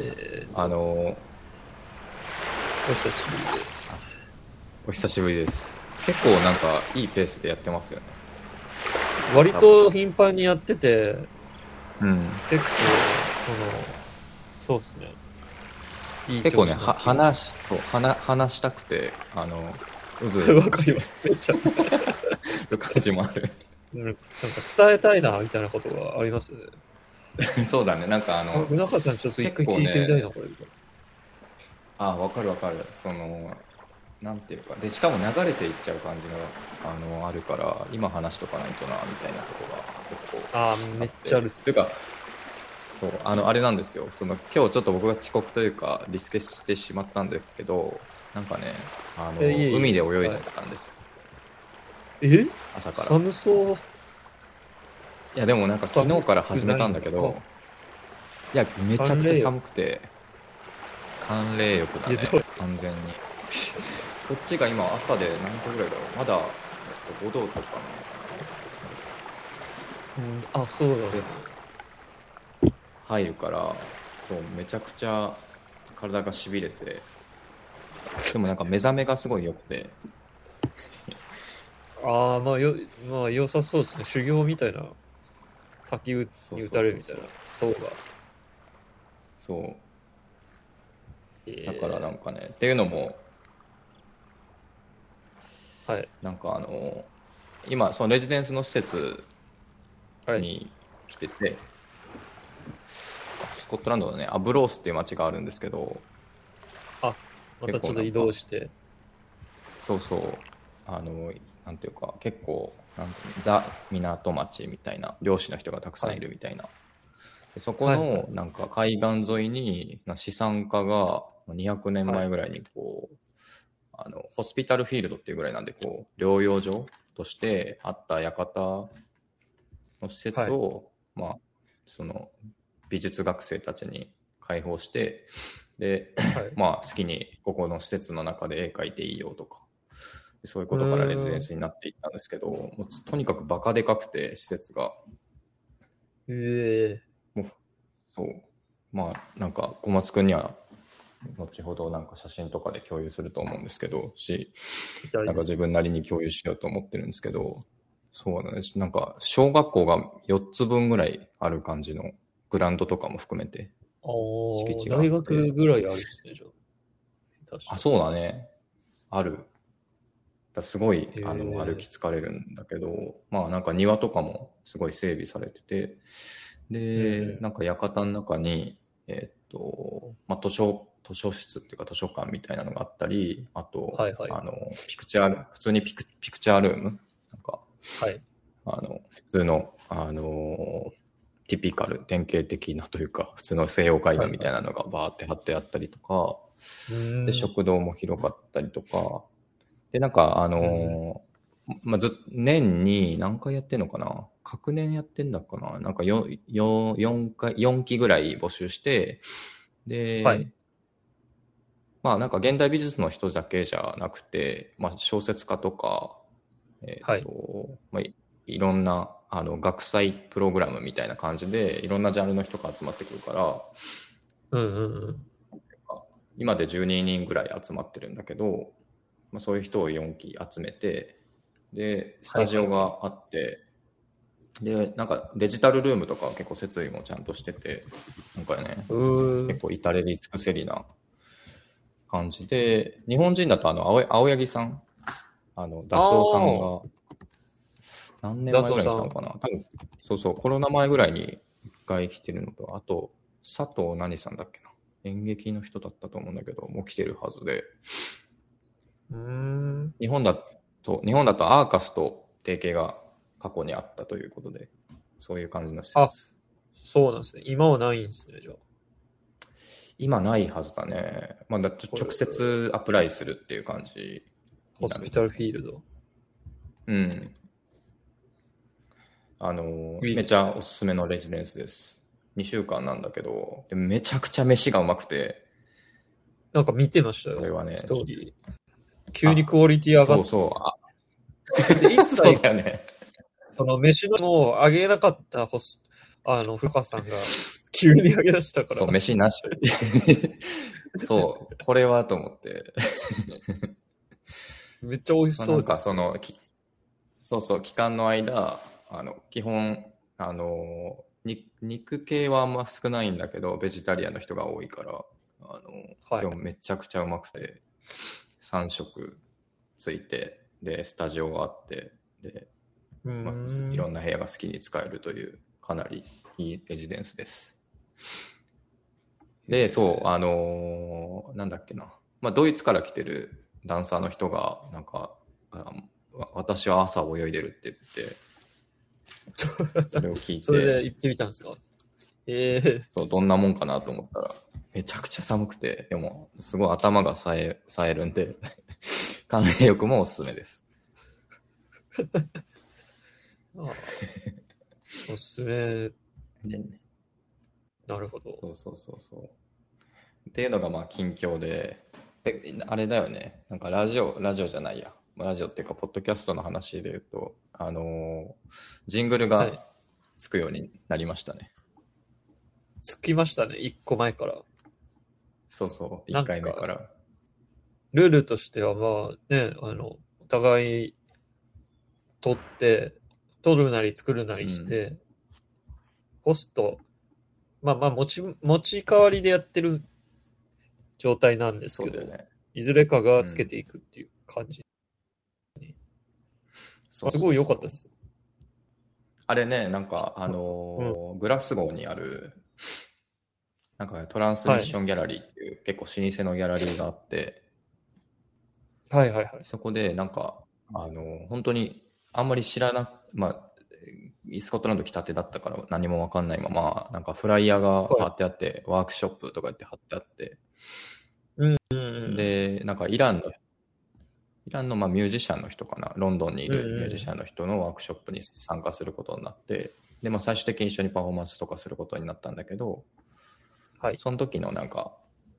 はい。えー、あのお久しぶりです。お久しぶりです結構なんかいいペースでやってますよね割と頻繁にやってて、うん結構、その、そうっすね。いい結構ねは話そう話話したくてあのうずわかります。めっちゃ。る 感じもあるうんなんか伝えたいな、みたいなことがあります？そうだね。なんかあの宗中さん、ちょっと一回結構ね。聞いてみたいな、これ。あわかるわかる。そのなんていうか。でしかも流れていっちゃう感じがあのあるから今話しとかないとなみたいなことが結構ああ、めっちゃあるっすという。かそう。あのあれなんですよ。その今日ちょっと僕が遅刻というかリスケしてしまったんですけどなんかねあのえいえいえ。海で泳いでたんです。よ、え？朝から。寒そう。いやでもなんか昨日から始めたんだけどい。やめちゃくちゃ寒くて寒冷浴だね完全に。こっちが今朝で何度ぐらいだろう？まだ5度とかうん、あ、そうだね。な入るからそうめちゃくちゃ体がしびれてでもなんか目覚めがすごい良くて。ああ、まあよ、まあ良さそうですね。修行みたいな。滝打に打たれるみたいな。そうが。そうえだからなんか、かね、っていうのもはい。なんかあの今そのレジデンスの施設はい。に来てて、スコットランドのねアブロースっていう町があるんですけどまたちょっと移動して。そうそうあのなんていうか結構なんていうのザ港町みたいな漁師の人がたくさんいるみたいな、でそこはいはい。のなんか海岸沿いにな資産家がまあ200年前ぐらいにこう、あのホスピタルフィールドっていうぐらいなんでこう療養所としてあった館の施設を、まあその美術学生たちに開放してではい。まあ好きにここの施設の中で絵描いていいよとか、そういうことからレジデンスになっていったんですけど、もうとにかくバカでかくて施設が、えそう、まあなんか小松くんには後ほどなんか写真とかで共有すると思うんですけど、し、えー。なんか自分なりに共有しようと思ってるんですけど、そうなんです。なんか小学校が4つ分ぐらいある感じのグラウンドとかも含めて、ああ敷地が大学ぐらいあるっすね、じゃあ。あ、に。そうだね。ある。だすごいあへのー歩き疲れるんだけど、まあなんか庭とかもすごい整備されてて、で、うん。なんか館の中に、えーっと、まあ図書、図書室っていうか図書館みたいなのがあったり、あと、はいはい。あの、ピクチャール、普通にピクピクチャールーム？なんか、はい。ああの、普通の、あの、ティピカル、典型的なというか、普通の西洋絵画みたいなのがバーって貼ってあったりとか、で、食堂も広かったりとか、で、なんか、あのーまあ、ず、年に何回やってんのかな？各年やってんだかな？なんか4、4、4回、4期ぐらい募集して、で、はい。まあなんか現代美術の人だけじゃなくて、まあ小説家とか、えっ、と、まあいいろんなあの学祭プログラムみたいな感じで、いろんなジャンルの人が集まってくるから、うんうんうん。今で12人ぐらい集まってるんだけど、まあ、そういう人を4期集めてでスタジオがあって、でなんかデジタルルームとかは結構設備もちゃんとしててなんかね結。構至れり尽くせりな感じで日本人だとあの青青柳さんあの達夫さんが何年前ぐらいに来たのかな。多分そうそうコロナ前ぐらいに一回来てるのとあと佐藤何さんだっけな。演劇の人だったと思うんだけどもう来てるはずでうーん。日本だと日本だとアーカスと提携が過去にあったということでそういう感じの施設そうなんですね。今はないんですね、じゃあ。今ないはずだね、まあ、だ直接アプライするっていう感じホスピタルフィールド。うんあのめちゃおすすめのレジデンスです2週間なんだけどでめちゃくちゃ飯がうまくてなんか見てましたよ。これはね。急にクオリティ上がっそうそうあて、一 そう切だよねその飯のも上げなかったホス、あの、古川さんが 急に上げ出したから。そう、飯なし。そう、これはと思って。めっちゃ美味しまあそうんです。なかそのきそうそう期間の間あの基本あのに肉系はあんま少ないんだけどベジタリアンの人が多いからあの、はいでもめちゃくちゃうまくて3食ついてでスタジオがあってで、うまあ、いろんな部屋が好きに使えるというかなりいいレジデンスです。でそうあのなんだっけな、まあ、ドイツから来てるダンサーの人がなんか私は朝泳いでるって言って それを聞いそれでて行ってみたんですか？ええそうどんなもんかなと思ったらめちゃくちゃ寒くてでもすごい頭が冴え冴えるんで 関連浴もおすすめです ああおすすめ、なるほど。そうそうそうそう。っていうのがまあ近況で、で、あれだよね。なんかラジオ、ラジオじゃないや。ラジオっていうか、ポッドキャストの話で言うと、あのージングルはいがつくようになりましたね。つきましたね、一個前から。そうそう、1なんか回目から。ルールとしては、まあね、あの、お互い取って、取るなり作るなりして、ホスト、まあまあ持ち、持ち代わりでやってる状態なんですけど、ね。いずれかがつけていくっていう感じ。そうそうそうすごい良かったです。あれね、なんか、あのーグラスゴーにある、なんかトランスミッションギャラリーっていう、結構老舗のギャラリーがあって、はい。はい。はい。そこでなんか、あの、本当にあんまり知らな、まあ、スコットランド来たてだったから何もわかんないまま、なんかフライヤーが貼ってあって、ワークショップとか言って貼ってあって、うん。うん、で、なんかイランの、イランのまあミュージシャンの人かな、ロンドンにいうんうんるミュージシャンの人のワークショップに参加することになって、で、まあ最終的に一緒にパフォーマンスとかすることになったんだけど、はい。その時のなんか、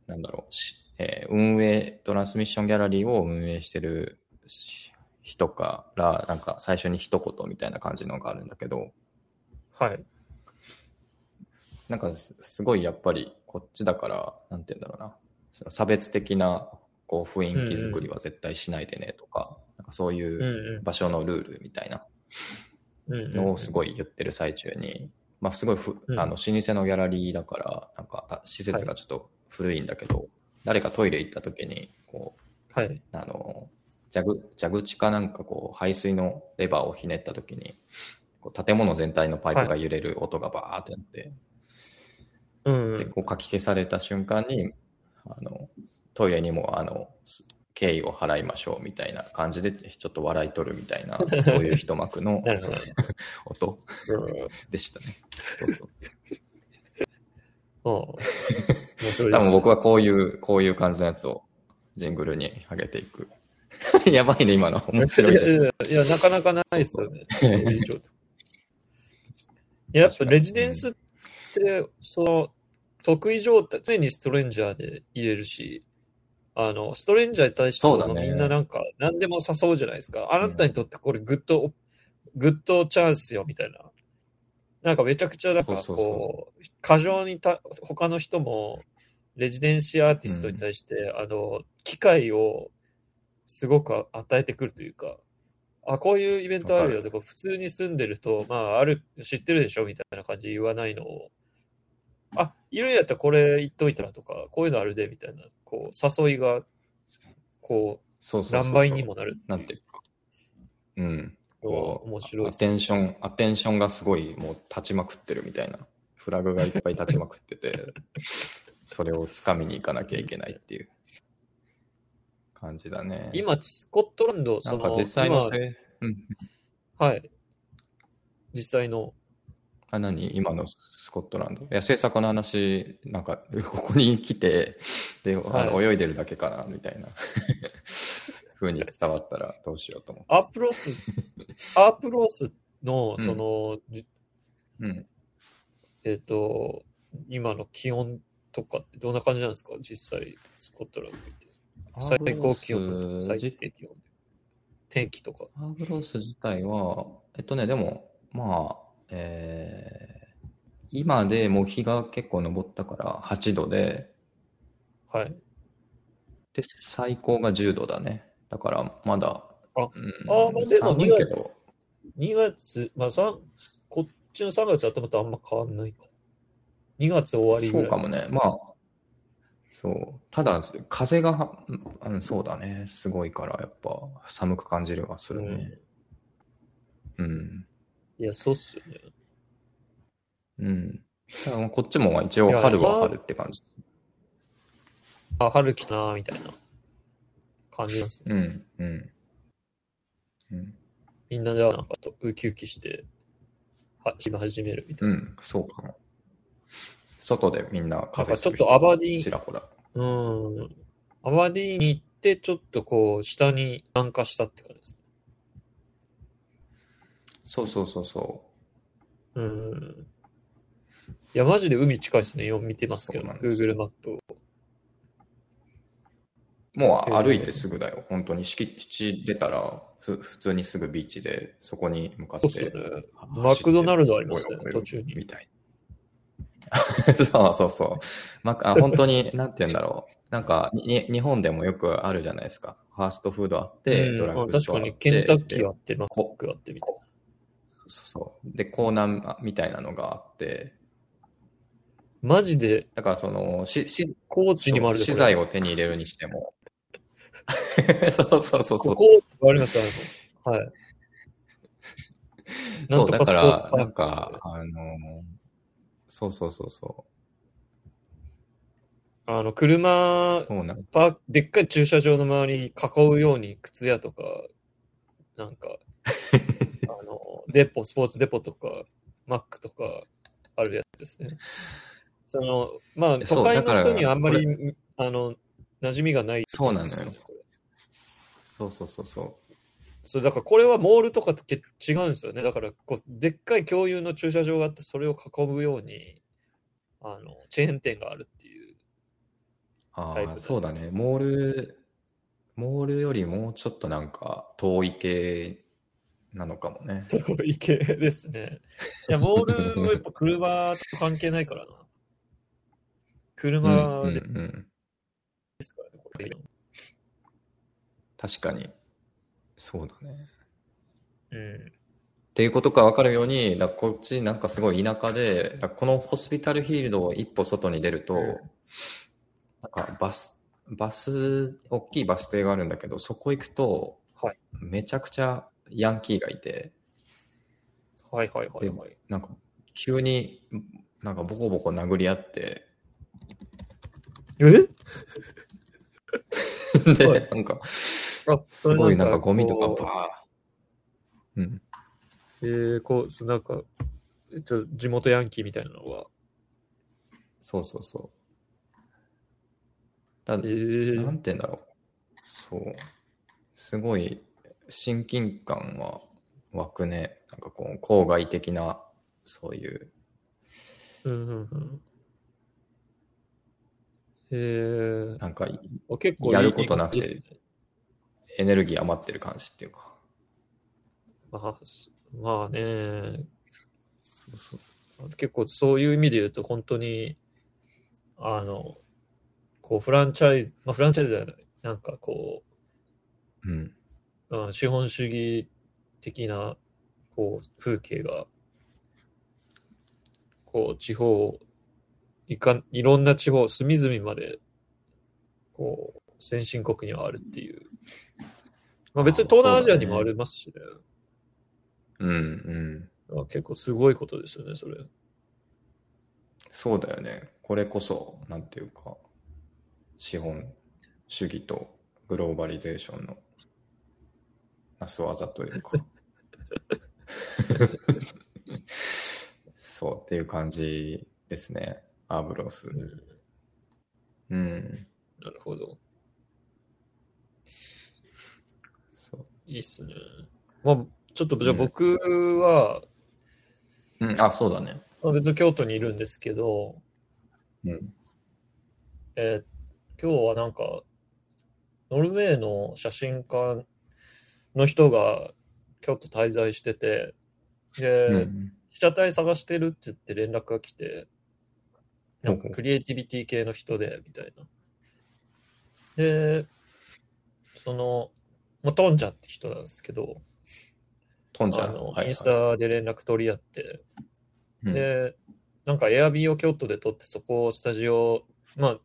なんだろう、しえー運営、トランスミッションギャラリーを運営してるし人から、なんか最初に一言みたいな感じのがあるんだけど、はい。なんかすすごいやっぱりこっちだから、なんて言うんだろうな、その差別的なこう雰囲気作りは絶対しないでねとか、なんかそういううんうん場所のルールみたいなうんうんのをすごい言ってる最中に、まあすごいふ、うんあの老舗のギャラリーだから、なんかた施設がちょっと古いんだけど、誰かトイレ行った時に、こう、はい。あの、蛇蛇口かなんかこう排水のレバーをひねった時に、こう建物全体のパイプが揺れる音がバーってなって、うんうん。でこうかき消された瞬間にあのトイレにもあのす敬意を払いましょうみたいな感じでちょっと笑い取るみたいな そういう一幕の。音うんでしたね。そうそうああ面白い多分。僕はこういうこういう感じのやつをジングルに上げていく。やばいね今の面白いです。いやなかなかないですよね。そういうやっぱレジデンスって、その、特異状態、常にストレンジャーで入れるし、あの、ストレンジャーに対してみんななんか、何でも誘うじゃないですか。あなたにとってこれ good, good chance よ、みたいな。なんかめちゃくちゃ、なんかこう、過剰にた、他の人も、レジデンシーアーティストに対して、あの、機会をすごく与えてくるというか、あ、こういうイベントあるよとか、普通に住んでると、まあ、ある、知ってるでしょみたいな感じで言わないのを、あ、いるんやったらこれ言っといたらとか、こういうのあるで、みたいな、こう、誘いが、こう、そうそうそうそう何倍にもなるなんていうか。うん。こう面白いアテンション、アテンションがすごいもう立ちまくってるみたいな。フラグがいっぱい立ちまくってて、それをつかみに行かなきゃいけないっていう感じだね。今、スコットランド、なその、んか実際の今せい、うん。はい。実際の、あ、何？今のスコットランド。いや、制作の話、なんか、ここに来て、で、あのはい泳いでるだけかな、みたいな 風に伝わったらどうしようと思って。アープロス、アープロスの、うんその、じうん。えっ、と、今の気温とかってどんな感じなんですか？実際、スコットランドって。最高気温と最低気温。天気とか。アーブロス自体は、えっとね、でも、まあ、えー今でもう日が結構昇ったから8度で、はい。で、最高が10度だね。だからまだ、あうんあまあでも寒いけど、2月2月、まあこっちの3月頭とあんま変わんないか。2月終わりぐらいそうかもね。まあ、そう。ただ、風がは、うん、そうだね。すごいから、やっぱ寒く感じるはするね。うん。いや、そうっすよね。うん。ただこっちも一応春は春って感じ。あ、春来たな、みたいな感じなんですね。うん、うん。うん、みんなでなんかとウキウキして、はし始めるみたいな。うん、そうかも。外でみんなカフェなんかちょっとアバディちらほら。うん。アバディに行って、ちょっとこう、下に南下したって感じですそうそうそうそね。うん。いや、マジで海近いですね。今見てますけど、Google マップを。う。もう歩いてすぐだよ。本当に敷地出たら、す普通にすぐビーチで、そこに向かってそうっね。マクドナルドありますね途中にみたい。そうそうそう。まあ、本当に、なんて言うんだろう。なんかに、日本でもよくあるじゃないですか。ファーストフードあって、うんドラッあグストアあって。確かに、ケンタッキーであって、マックあってみたいな。そうそう。で、コーナーみたいなのがあって、マジで、だからその、し、し、高知にもある資材を手に入れるにしても。そうそうそうそう。ここありまはい。そう、だから、なんか、あの、そうそうそうそあの、う。車、そうなんパークでっかい駐車場の周り囲うように靴屋とか、なんか、デポ、スポーツデポとか、マックとかあるやつですね。その、まあ、都会の人にはあんまり、あの、馴染みがない、そうなのよ。そうそうそうそそう、だからこれはモールとかとけ違うんですよね。だからこう、でっかい共有の駐車場があって、それを囲むように、あの、チェーン店があるっていう。う。ああ、そうだね。モール、モールよりもうちょっとなんか遠い系なのかもね。遠 い系ですね。いや、モールはやっぱ車と関係ないからな。うん車でうんうん。すからね、これ。確かに。そうだね。うん。っていうことが分かるように、だこっちなんかすごい田舎で、だこのホスピタルヒールドを一歩外に出ると、うんなんかバス、バス、大きいバス停があるんだけど、そこ行くと、はいめちゃくちゃヤンキーがいて、はいはいはいはい。なんか急になんかボコボコ殴り合って、え？で、はいなんか、あすごいなんかゴミとかこバー、うん、うえー、こう、なんか、ちょ地元ヤンキーみたいなのが。そうそうそう。だえー、なんて言うんだろう。そう。すごい親近感は湧くね。なんかこう、郊外的な、そういう。うんうんうん。えー、なんかあ結構やることなくてエネルギー余ってる感じっていうか。まあ、すまあね、そうそう。結構そういう意味で言うと、本当に、あの、こう、フランチャイズ、まあ、フランチャイズじゃない、なんかこうん。う、うん、資本主義的な、こう、風景が、こう、地方、いかん、いろんな地方、隅々まで、こう、先進国にはあるっていう。まあ別に東南アジアにもありますしね。うんうん。あ結構すごいことですよね、それ。そうだよね。これこそ、なんていうか、資本主義とグローバリゼーションのなす技というか。そうっていう感じですね。アーブロス。うん。なるほど。そう。いいっすね。まあ、ちょっとじゃあうん僕は、うん、あ、そうだね。まあ、別に京都にいるんですけど、うん。えー今日はなんか、ノルウェーの写真家の人が京都滞在してて、で、うん。被写体探してるって言って連絡が来て、なんかクリエイティビティ系の人で、みたいな。で、その、まあ、トンジャって人なんですけど、トンジャ？あの、はいはいインスタで連絡取り合って、うんで、なんかエアビーを京都で撮って、そこをスタジオ、まあ、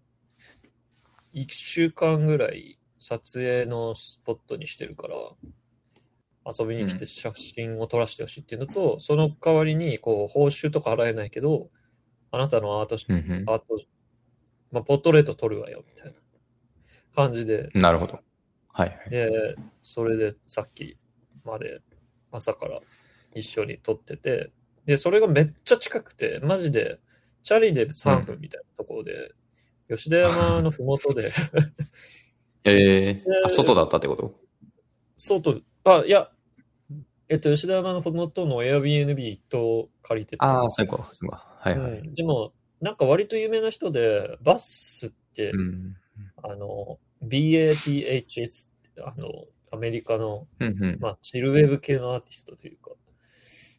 1週間ぐらい撮影のスポットにしてるから、遊びに来て写真を撮らせてほしいっていうのと、その代わりに、こう、報酬とか払えないけど、あなたのアートし、うんうん。アート、まあ、ポートレート撮るわよ、みたいな感じで、なるほど。はいはい。で、それでさっきまで朝から一緒に撮ってて、で、それがめっちゃ近くて、マジで、チャリで3分みたいなところで、吉田山のふもとで、えー、あ、外だったってこと？外、あ、いや、えっと、吉田山のとの Airbnb 一棟借りてて、ああ、そうかはいはい。うん、でも、なんか割と有名な人で、バッスって、うん。あの、BATHS って、あの、アメリカのうんうん。まあ、チルウェブ系のアーティストというか、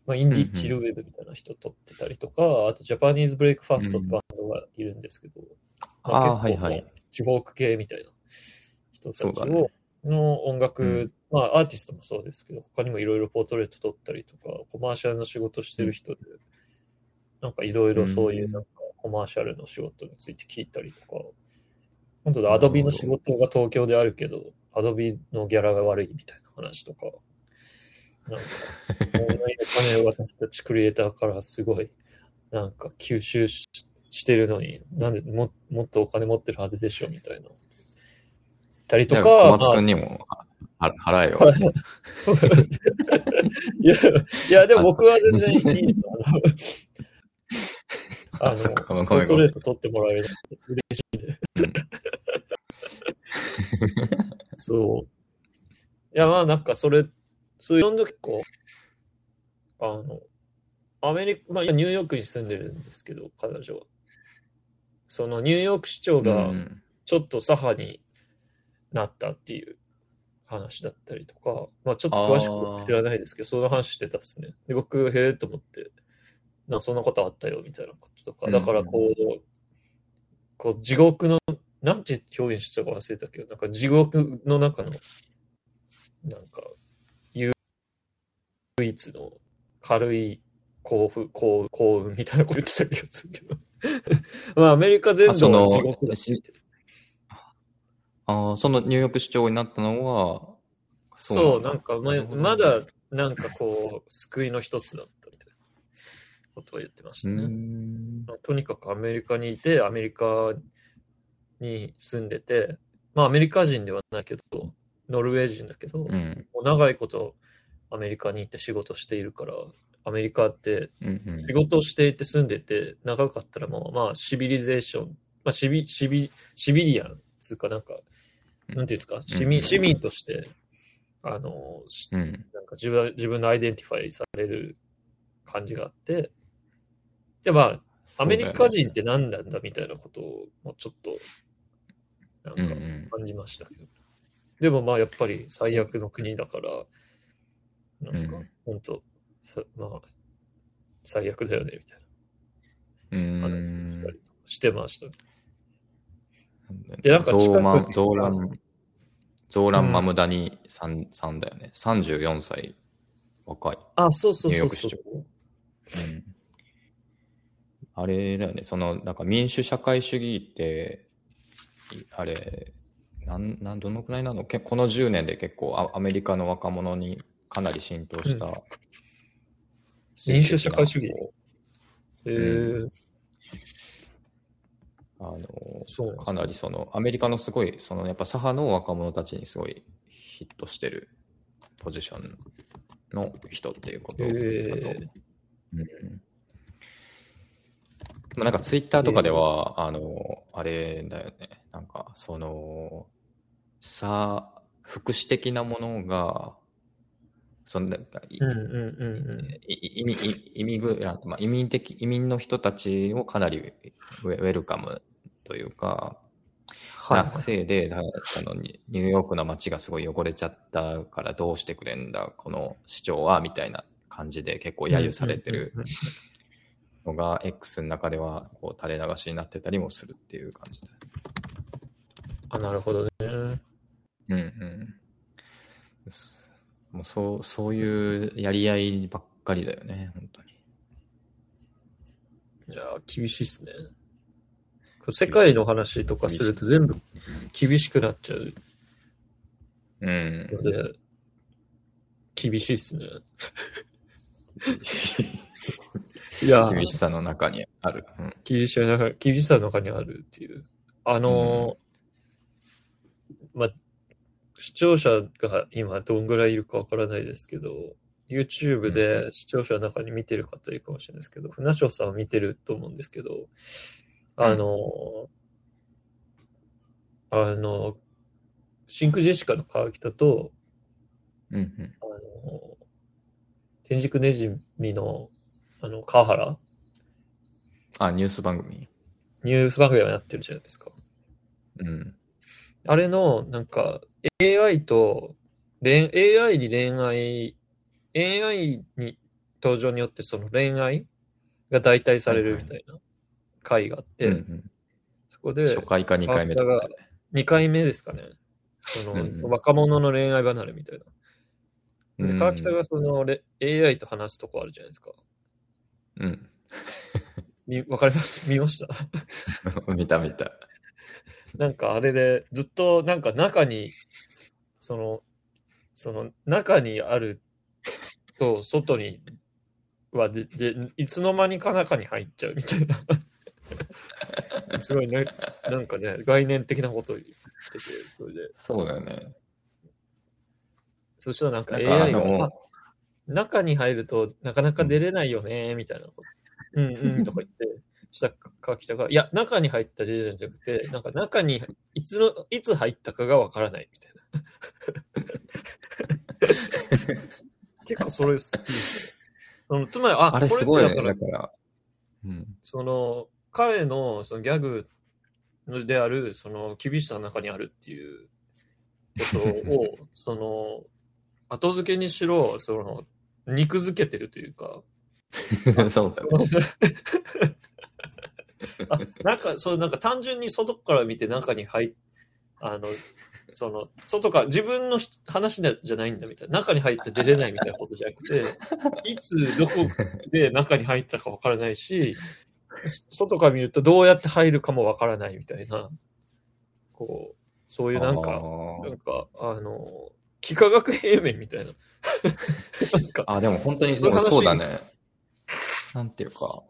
まあ、インデうんうんィチルウェブみたいな人撮ってたりとか、あとジャパニーズブレイクファーストってバンドがいるんですけど、まああ、結構はいはい。地方区系みたいな人たちを、ねの音楽、うんまあアーティストもそうですけど、他にもいろいろポートレート撮ったりとか、コマーシャルの仕事してる人で、なんかいろいろそういうなんかコマーシャルの仕事について聞いたりとか、本当だ、アドビの仕事が東京であるけど、アドビのギャラが悪いみたいな話とか、なんか、金を私たちクリエイターからすごい、なんか吸収ししてるのに、なんでももっとお金持ってるはずでしょみたいな。たりとか、小松まあ君にもは 払えよ。いや、いや、でも僕は全然いいですよ。あの、あのそっかごめんポーごめんトレート取ってもらえるの嬉しい。そう。いや、まあなんかそれ、そういうの結構、あの、アメリカ、まあ、ニューヨークに住んでるんですけど、彼女は。そのニューヨーク市長がうんちょっと左派になったっていう話だったりとか、まあちょっと詳しく知らないですけど、その話してたっすね。で、僕、へえと思って、なそんなことあったよみたいなこととか、だからこう、こう地獄の、なんて表現してたか忘れたけど、なんか地獄の中の、なんか、唯一の軽い幸福、幸幸運みたいなこと言ってた気がするけど。まあアメリカ全土は地獄だし。ああ、そのニューヨーク市長になったのは、そう、だなんかままだ、なんかこう、救いの一つだったみたいなことを言ってましうたね。ん。とにかくアメリカにいて、アメリカに住んでて、まあアメリカ人ではないけど、ノルウェー人だけど、うん。長いことアメリカにいて仕事しているから、アメリカって仕事をしていて住んでて、長かったらもう、まあ civilization、まあシビ、シビ、 civilian つうかなんか、なんていうんですか、市民、うん。市民として、あの、しうん。なんか自分自分の identify される感じがあって、で、まあ、アメリカ人って何なんだみたいなことを、もうちょっと、なんかうんうん。感じましたけど。でもまあ、やっぱり最悪の国だから、なんかうん、本当さまあ、最悪だよね、みたいうん。な話したりとかしてました。でなんか近くにゾーマン、ゾーラン、マムダニさん,、さんだよね。34歳。若い。あ、そうそうニューヨーク市そうそう長。うんあれだよね、その、なんか民主社会主義って、いあれ、なん、なん、どのくらいなの？けこの10年で結構アアメリカの若者にかなり浸透した、うん民主社会主義？こへーうあの、そうかなりその、アメリカのすごい、その、やっぱ左派の若者たちにすごいヒットしてるポジションの人っていうことだと、へー。うん。まあなんかツイッターとかでは、あの、あれだよね、なんかその、さ、福祉的なものが、そのなんかいうんうんうんうん。い移民的、移民の人たちをかなりウェウェルカムというか、はいなせいで、だからそのニニューヨークの街がすごい汚れちゃったからどうしてくれんだ、この市長は、みたいな感じで結構揶揄されてるのが X の中ではこう垂れ流しになってたりもするっていう感じです。あ、なるほどね。うんうん。もうそう、そういうやり合いばっかりだよね、本当に。いやー、厳しいっすね。世界の話とかすると全部厳しくなっちゃううん。ので、厳しいっすね。いやー厳しさの中にある。うん。厳しさの中厳しさの中にあるっていう。あのーまあ、視聴者が今どんぐらいいるかわからないですけど、YouTube で視聴者の中に見てる方いるかもしれないですけど、船翔さんは見てると思うんですけど、あのーあの、シンクジェシカの川北と、うんうん。あの、天竺ネジミの、あの、川原、あ、ニュース番組。ニュース番組をやってるじゃないですか。うん。あれの、なんか、AI と、恋 AI に恋愛、AI に登場によってその恋愛が代替されるみたいな回があって、うんうんそこで初回か2回目とかね。2回目ですかね。その、うんうん若者の恋愛離れみたいな。で、うん川北がそのレ AI と話すとこあるじゃないですか。うん。みわかります？見ました？見た見た。なんかあれでずっとなんか中に、その、その中にあると外にはで、で、いつの間にか中に入っちゃうみたいな。すごいね、なんかね、概念的なことを言ってて、それで。そうだよね。そしたらなんか AI が、中に入るとなかなか出れないよね、みたいなこと。うんうん とか言って、そしたら川北が、いや、中に入ったら出れるんじゃなくて、なんか中にいつの、いつ入ったかがわからないみたいな。結構それ好きそのつまり、あ、あれすごいだから。うん。その、彼のそのギャグである、その厳しさの中にあるっていうことを、その、後付けにしろ、その、肉付けてるというか、そうだね。あなんか、そう、なんか単純に外から見て中に入っ、あの、その、外から、自分の話じゃないんだみたいな、中に入って出れないみたいなことじゃなくて、いつ、どこで中に入ったかわからないし、外から見るとどうやって入るかもわからないみたいな、こう、そういうなんか、なんか、あの、幾何学平面みたいな。なんか、あ、でも本当に、そういう話そうだね。なんていうか。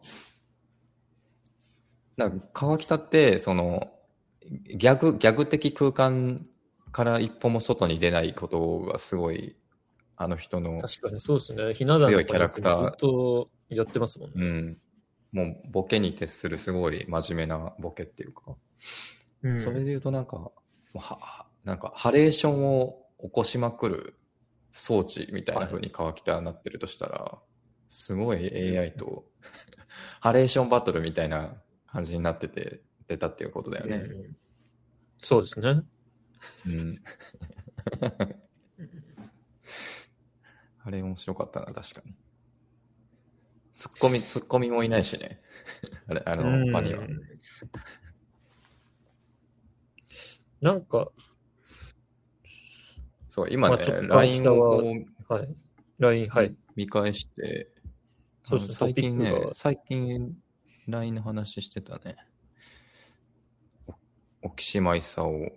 なんか川北って、その、ギャグ、ギャグ的空間から一歩も外に出ないことがすごい、あの人の、確かにそうですね。ひな壇強いキャラクターずっとやってますもんね。うん。もうボケに徹するすごい真面目なボケっていうか、うんそれで言うとなんか、ははなんかハレーションを起こしまくる装置みたいな風に川北はなってるとしたら、すごい AI と ハレーションバトルみたいな感じになってて出たっていうことだよね。うんそうですね。うん。あれ面白かったな、確かに。ツッコミ、ツッコミもいないしね。あれ、あの、うん場には。なんか、そう、今ね LINE をはい。LINE、はい。見返して、そうですねあの最近ね最近 LINE の話してたね。お沖島勲、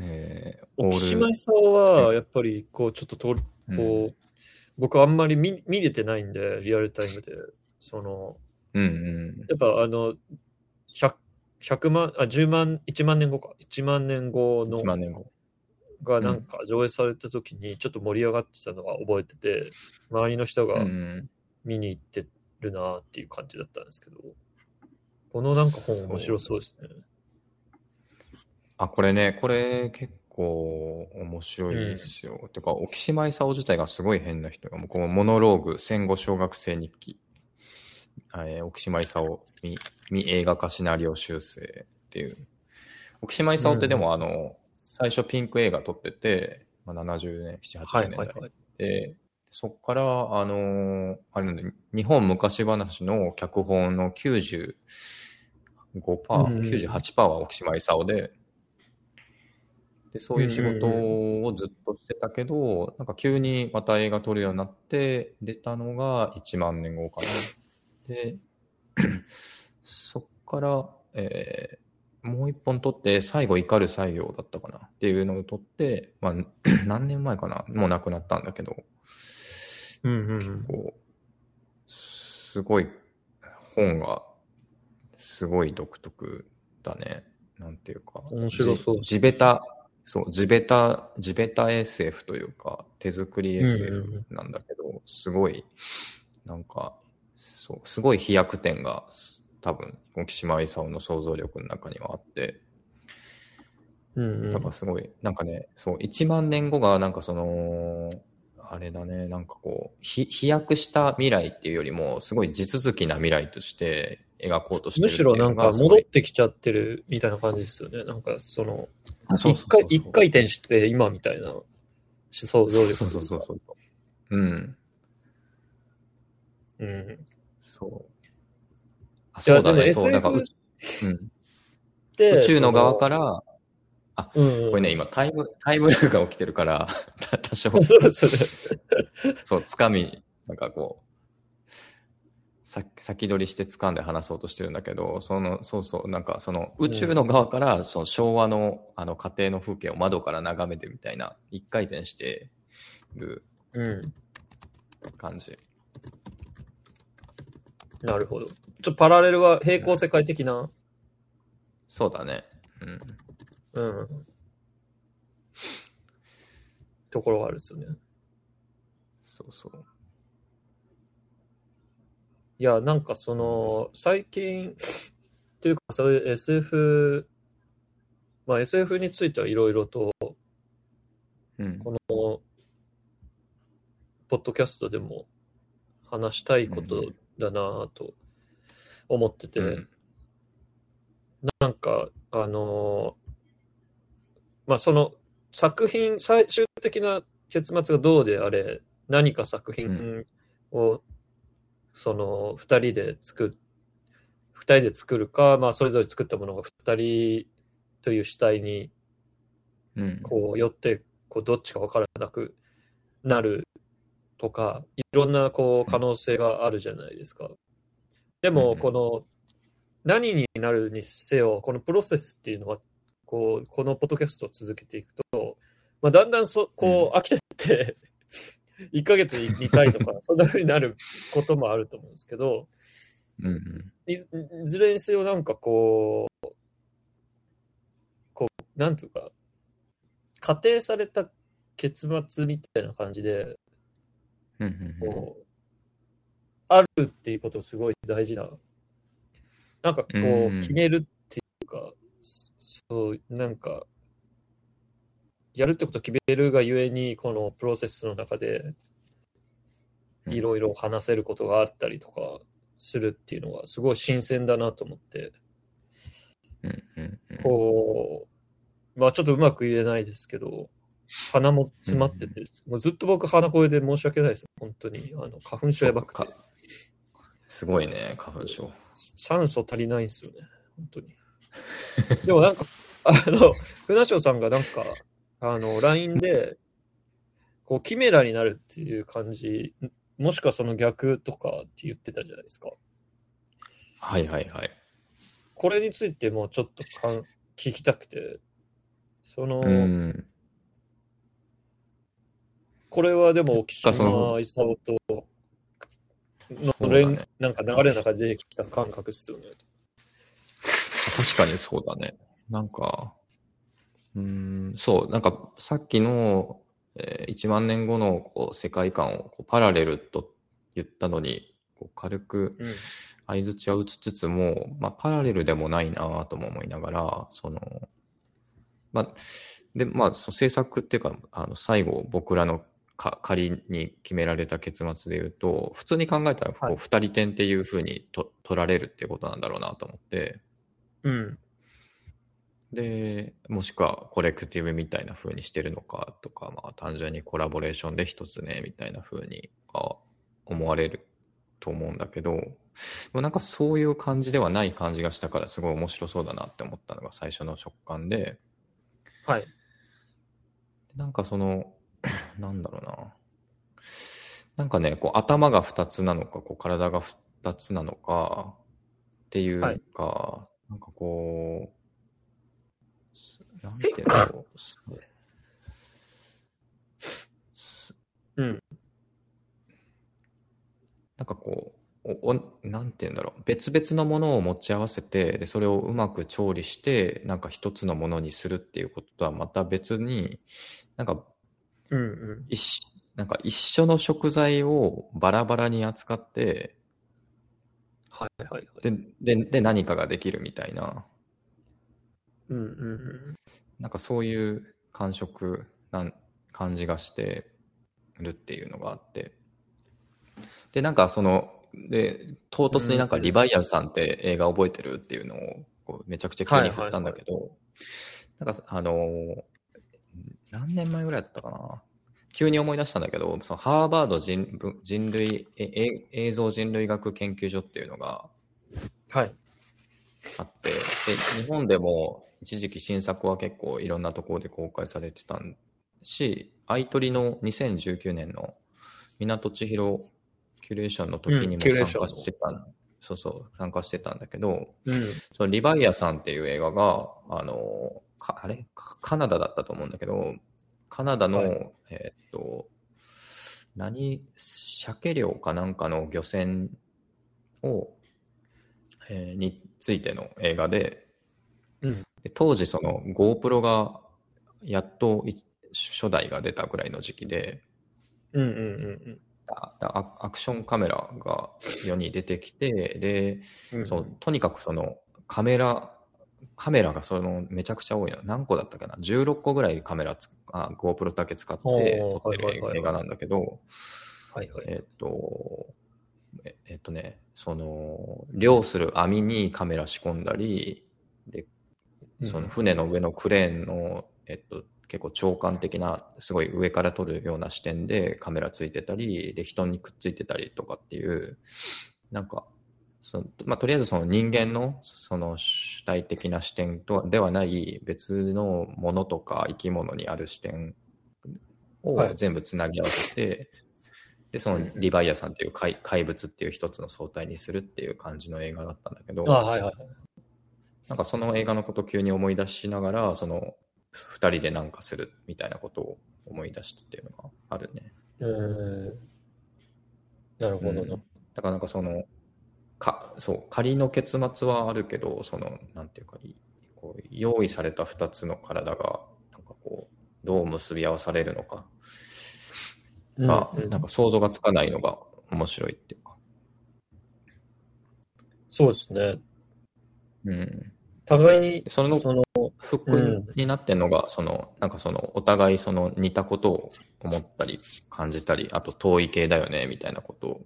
えー、沖島勲は、やっぱり、こう、ちょっとと、うんこう、僕あんまり見見れてないんで、リアルタイムで。その、うんうん。やっぱあの、100, 100万、あ、10万、1万年後か。1万年後の1万年後。がなんか上映された時にちょっと盛り上がってたのが覚えてて、周りの人うがん。見に行ってるなっていう感じだったんですけど、このなんか本面白そうですね。あ、これね、これ結構面白いですよ。てか、沖島勲自体がすごい変な人が、もうこのモノローグ、戦後小学生日記、えー沖島勲未未映画化シナリオ修正っていう。沖島勲ってでも、あの、最初ピンク映画撮ってて、まあ、70年、7、80年代はいはいはい。で、そっから、あのーあれなんだ、日本昔話の脚本の95%、うん98%は沖島勲で、で、そういう仕事をずっとしてたけど、なんか急にまた映画撮るようになって、出たのが1万年後かな。で、そっから、えーもう一本撮って、最後怒る作業だったかなっていうのを撮って、まあ、何年前かなもう亡くなったんだけど、うんうん。こう、すごい、本が、すごい独特だね。なんていうか。面白そうじ地べた、そう、地べた、地べた SF というか、手作りうんうん SF なんだけど、すごい、なんか、そう、すごい飛躍点が、多分、沖島勲の想像力の中にはあって、うんうん。だからすごい、なんかね、そう、1万年後が、なんかその、あれだね、なんかこう、ひ飛躍した未来っていうよりも、すごい地続きな未来として描こうとしてるむしろなんか戻ってきちゃってるみたいな感じですよね。なんかその、一回、一回転して今みたいな想像力。そうそうそうそうそう。うん。うん。そう。あ、そうだね。そう、だから SF 宇,、うん、で、宇宙の側からら、うん、うん。これね、今タイム、タイムラグが起きてるから、た 多少、そうですね。そう、つかみ、なんかこう、さ先取りして掴んで話そうとしてるんだけど、その、そうそう、なんかその宇宙の側から、その昭和のあの家庭の風景を窓から眺めてみたいな、一回転してるうん。感じ。なるほど。ちょっとパラレルは平行世界的な、そうだね。うん。うん。ところがあるんですよね。そうそう。いや、なんかその、最近、っていうかそういう SF、まあ SF についてはいろいろと、うん。この、ポッドキャストでも話したいことだなぁと思ってて、うん。なんか、あのーまあその作品、最終的な結末がどうであれ、何か作品を、その二人で作る、二人で作るか、まあそれぞれ作ったものが二人という主体にうん。こう寄ってこうどっちか分からなくなるとかいろんなこう可能性があるじゃないですか。でうんもこの何になるにせよこのプロセスっていうのはこうこのポッドキャストを続けていくと、まあ、だんだんそこう飽きてって1ヶ月に2回とかそんな風になることもあると思うんですけどうんうん。いずれにせよなんかこうこうなんつうか仮定された結末みたいな感じでうんうんうんこうあるっていうことすごい大事ななんかこう決めるっていうかそそうなんかやるってことを決めるがゆえにこのプロセスの中でうん。いろいろ話せることがあったりとかするっていうのがすごい新鮮だなと思って。こうまあちょっとうまく言えないですけど鼻も詰まってて、もうずっと僕鼻声で申し訳ないです本当に。あの花粉症やばくて。すごいね、花粉症。酸素足りないんですよね本当に。でもなんかあの船翔さんがなんかあの LINE でこうキメラになるっていう感じもしくはその逆とかって言ってたじゃないですかはいはいはい。これについてもちょっとかん聞きたくてその、うん。これはでも沖かその島勲との連、ねなんか流れの中で出てきた感覚っすよね。確かにそうだね。なんか、うーん、そう、なんかさっきの、えー1万年後のこう世界観をこうパラレルと言ったのに、こう軽くうん。相づちは打ちつつも、まあ、パラレルでもないなとも思いながら、その、まあ、で、まあ、その制作っていうか、あの、最後、僕らのか仮に決められた結末で言うと、普通に考えたら、こはう、二人点っていうふうにと取られるっていうことなんだろうなと思って、うん。で、もしくはコレクティブみたいな風にしてるのかとか、まあ単純にコラボレーションで一つね、みたいな風にあ思われると思うんだけど、なんかそういう感じではない感じがしたからすごい面白そうだなって思ったのが最初の食感で、はい。なんかその、なんだろうな。なんかね、こう頭が2つなのか、こう体が2つなのかっていうか、はいなんかこう、なんていうんだろう。ん。なんかこう、おおなんていうんだろう。別々のものを持ち合わせて、で、それをうまく調理して、なんか一つのものにするっていうこととはまた別に、なんかうんうん。一緒なんか一緒の食材をバラバラに扱って、はいはいはい。で、で、で何かができるみたいな、うんうんうん。なんかそういう感触なん感じがしてるっていうのがあって。で、なんかその、で、唐突になんかリバイアさんって映画覚えてるっていうのをこうめちゃくちゃ急に振ったんだけど、なんかあのー何年前ぐらいだったかな急に思い出したんだけど、そのハーバード人文人類ええ映像人類学研究所っていうのがはい。あって、で、日本でも一時期新作は結構いろんなところで公開されてたし、アイトリの2019年の港千尋キュレーションの時にうんも参加してたん、そうそう、参加してたんだけど、うん。そのリバイアさんっていう映画が、あの、かあれ？カカナダだったと思うんだけど、カナダの、はい。えーっと、何、鮭漁かなんかの漁船を、えーについての映画で、うんで当時その GoPro がやっとい初代が出たぐらいの時期で、うんうんうんあアアクションカメラが世に出てきて、で、うん。そう、とにかくそのカメラ、カメラがそのめちゃくちゃ多いの。何個だったかな ?16 個ぐらいカメラつあ GoPro だけ使って撮ってる映画なんだけど、はいはい。えっと、ええっとね、その、漁する網にカメラ仕込んだり、で、その船の上のクレーンの、えっと、結構長官的な、すごい上から撮るような視点でカメラついてたり、で、人にくっついてたりとかっていう、なんか、そのまあ、とりあえずその人間のその主体的な視点とはではない別のものとか生き物にある視点をはい。全部つなぎ合わせて、で、そのリバイアさんっていう怪怪物っていう一つの相対にするっていう感じの映画だったんだけど、はいはい。なんかその映画のことを急に思い出しながら、その二人でなんかするみたいなことを思い出してっていうのがあるね。うーん。なるほどな。うんだからなんかその、か、そう、仮の結末はあるけど、その、なんていうか、いこう用意された二つの体が、なんかこう、どう結び合わされるのかが、うんうんなんか想像がつかないのが面白いっていうか。そうですね。うん。互いそのその、フックになってんのが、その、なんかその、お互いその似たことを思ったり、感じたり、あと遠い系だよね、みたいなことを、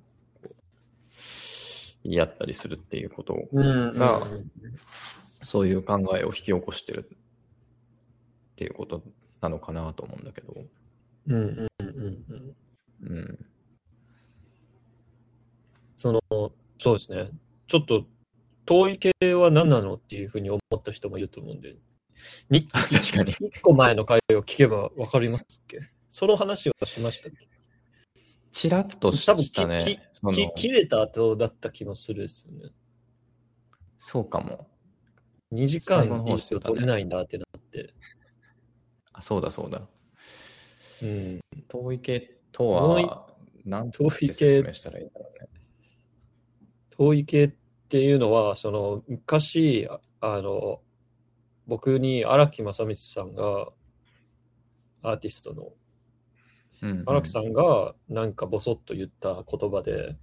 言い合ったりするっていうことがうんそういう考えを引き起こしてるっていうことなのかなと思うんだけど、うんうんうんうん。うん。その、そうですね。ちょっと、遠い系は何なのっていうふうに思った人もいると思うんで、に確かに。1個前の回を聞けば分かりますっけ？その話はしましたっけ？チラッと多分したね。そきの切れた後だった気もするですよね。そうかも。2時間の方以上取れないんだってなって。あ、そうだそうだ。うん。遠い系とは、なん遠てい系説明したらいいんだろうね。遠い系っていうのは、その、昔、ああの、僕に荒木正光さんが、アーティストの、うんうん荒木さんがなんかボソッと言った言葉で、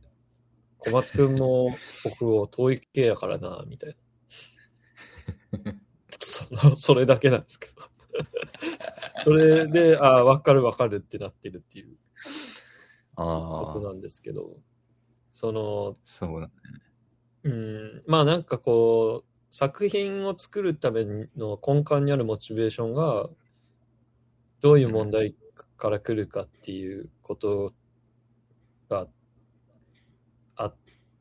小松くんも僕を遠い系やからな、みたいな。そのそれだけなんですけど。それで、ああ、わかるわかるってなってるっていうこああ、となんですけど、その、そうだね。うん、まあなんかこう、作品を作るための根幹にあるモチベーションが、どういう問題から来るかっていうことがあっ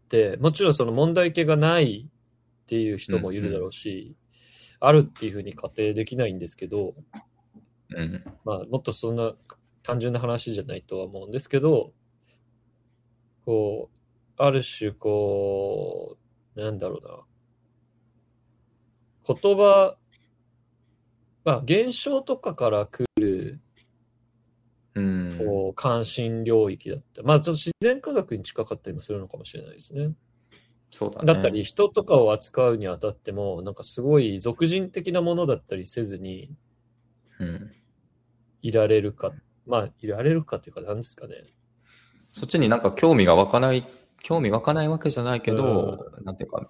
て、もちろんその問題系がないっていう人もいるだろうし、あるっていうふうに仮定できないんですけど、うん。まあ、もっとそんな単純な話じゃないとは思うんですけど、こう、ある種、こう、なんだろうな。言葉、まあ、現象とかから来る、うん。こう、関心領域だった。まあ、ちょっと自然科学に近かったりもするのかもしれないですね。そうだね。だったり、人とかを扱うにあたっても、なんかすごい俗人的なものだったりせずにうん。いられるか。まあ、いられるかっていうか、なんですかね。そっちになんか興味が湧かない、興味湧かないわけじゃないけど、なんていうか、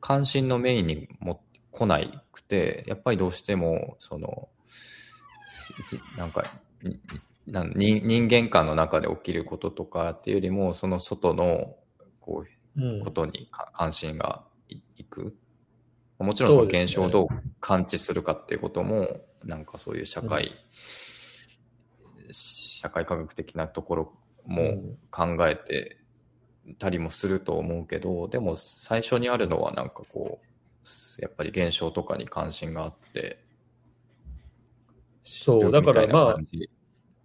関心のメインにも来ないくて、やっぱりどうしても、その、じなんか、になん人人間間の中で起きることとかっていうよりも、その外の、こう、うん。ことにか関心がいいく。もちろんその現象をどう感知するかっていうことも、なんかそういう社会、社会科学的なところもうん。考えてたりもすると思うけど、でも最初にあるのはなんかこう、やっぱり現象とかに関心があって、そうだからみたいな感じ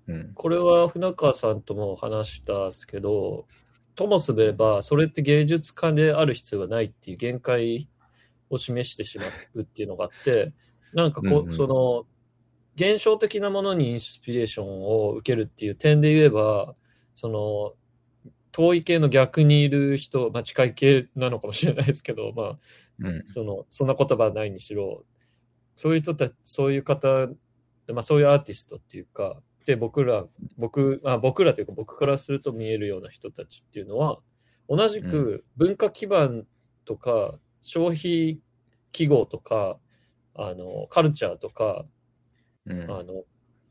うん。これは船川さんとも話したんですけど、ともすれば、それって芸術家である必要がないっていう限界を示してしまうっていうのがあって、なんかこう、うんうんその、現象的なものにインスピレーションを受けるっていう点で言えば、その、遠い系の逆にいる人、まあ近い系なのかもしれないですけど、まあ、うん。その、そんな言葉はないにしろ、そういう人たち、そういう方、まあそういうアーティストっていうか、で、僕ら、僕、まあ僕らというか僕からすると見えるような人たちっていうのは、同じく文化基盤とか、消費記号とか、あの、カルチャーとか、うん。あの、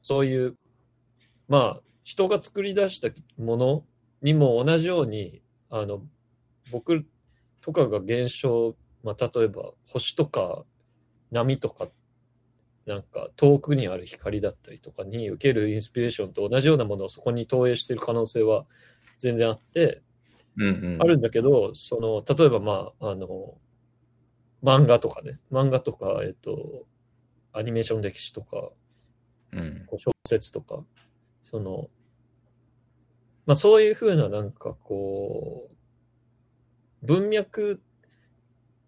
そういう、まあ、人が作り出したものにも同じように、あの、僕とかが現象、まあ、例えば星とか波とか、なんか遠くにある光だったりとかに受けるインスピレーションと同じようなものをそこに投影している可能性は全然あって、うんうん。あるんだけど、その、例えばまあ、あの、漫画とかね、漫画とか、えっと、アニメーション歴史とか、うん。小説とか、その、まあそういうふうななんかこう、文脈、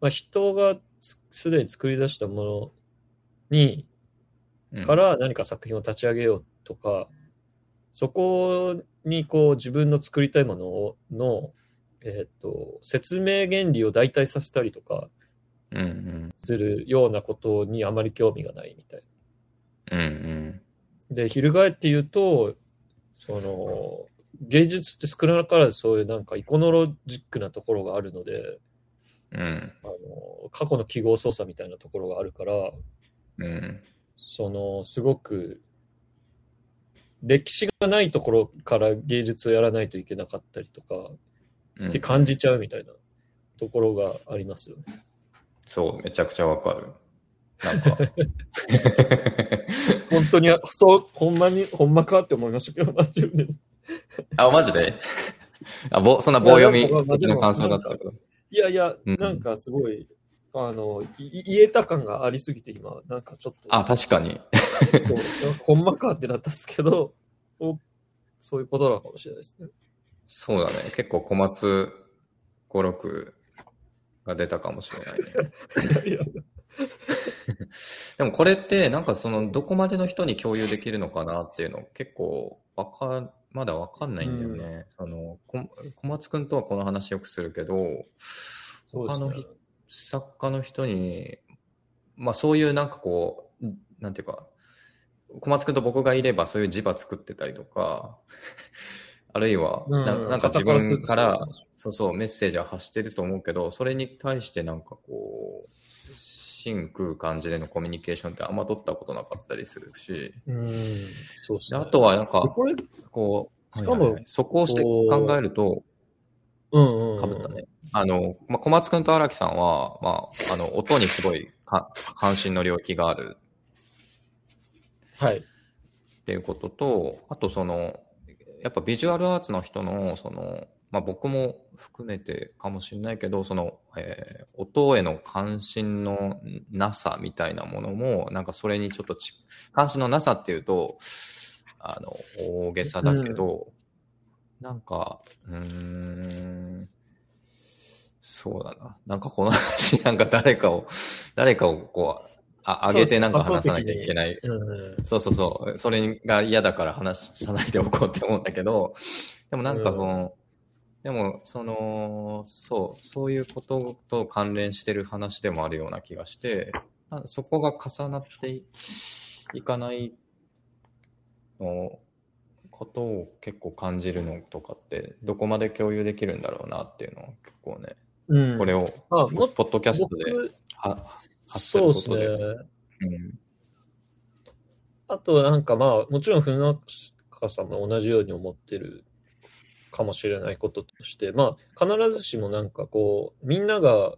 まあ人がつすでに作り出したものに、うんから何か作品を立ち上げようとか、そこにこう自分の作りたいものをの、えっ、と、説明原理を代替させたりとか。するようなことにあまり興味がないみたいな。うんうん。で、翻って言うと、その、芸術って少なからずそういうなんかイコノロジックなところがあるので、うん。あの過去の記号操作みたいなところがあるから、うん。その、すごく、歴史がないところから芸術をやらないといけなかったりとか、うんって感じちゃうみたいなところがありますよね。そう、めちゃくちゃわかる。なんか、本当に、そう、ほんまに、ほんまかって思いましたけど、マジで。あ、マジで？あぼそんな棒読み的な感想だったけど。いやいや、うんなんかすごい、あの、い言えた感がありすぎて今、なんかちょっと、あ、確かに。ほんまかってなったんですけど、おそういうことなのかもしれないですね。そうだね。結構小松五六が出たかもしれないね。でもこれって、なんかその、どこまでの人に共有できるのかなっていうの結構わか、まだわかんないんだよね。あの、こ小松くんとはこの話よくするけど、他の人作家の人に、まあそういうなんかこう、なんていうか、小松くんと僕がいればそういう磁場作ってたりとか、あるいはうん。な、なんか自分からそうそうメッセージは発してると思うけど、それに対してなんかこう、真空感じでのコミュニケーションってあんま取ったことなかったりするし、うん、そうですね。であとはなんか、これ、こう、しかもはいはいはいそこをして考えると、うんうん。かぶったね。あの、まあ、小松くんと荒木さんは、まあ、あの、音にすごいか関心の領域があるはい。っていうことと、あとその、やっぱビジュアルアーツの人の、その、まあ、僕も含めてかもしれないけど、その、えー音への関心のなさみたいなものも、なんかそれにちょっとち、関心のなさっていうと、あの、大げさだけど、なんか、うーん、そうだな。なんかこの話、なんか誰かを、誰かをこう、あ、上げてなんか話さなきゃいけない。うん。そうそうそう。それが嫌だから話さないでおこうって思うんだけど、でもなんかその、でもその、そう、そういうことと関連してる話でもあるような気がして、あそこが重なっていいかないのことを結構感じるのとかって、どこまで共有できるんだろうなっていうのは結構ね、うん。これを、ポッドキャストで発すそうですることで。ね。うんあとなんかまあ、もちろん船川さんも同じように思ってるかもしれないこととして、まあ、必ずしもなんかこう、みんなが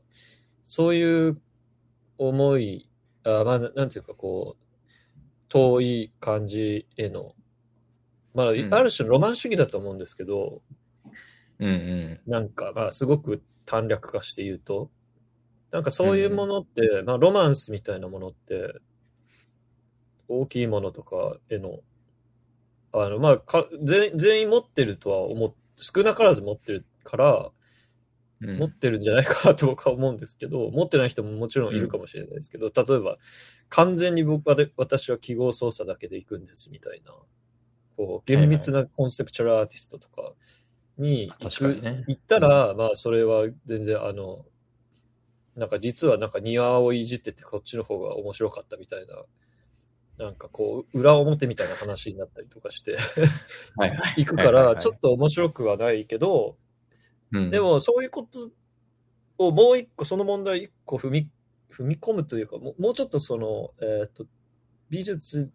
そういう思い、あまあ、なんていうかこう、遠い感じへの、まあ、んある種のロマン主義だと思うんですけど、うんうん。なんかまあ、すごく短絡化して言うと、なんかそういうものって、まあ、ロマンスみたいなものって、大きいものとかへの、あの、まあ、か全全員持ってるとは思っ、少なからず持ってるから、うん。持ってるんじゃないかなと僕は思うんですけど、持ってない人ももちろんいるかもしれないですけど、例えば、完全に僕はで、私は記号操作だけで行くんですみたいな、こう、厳密なコンセプチュアルアーティストとかに行く、確かにね。行ったら、まあ、それは全然、あの、なんか実はなんか庭をいじっててこっちの方が面白かったみたいな、なんかこう、裏表みたいな話になったりとかして、はいはい。行くから、ちょっと面白くはないけど、うん。でもそういうことをもう一個、その問題一個踏み踏み込むというか、もうもうちょっとその、えっ、と、美術、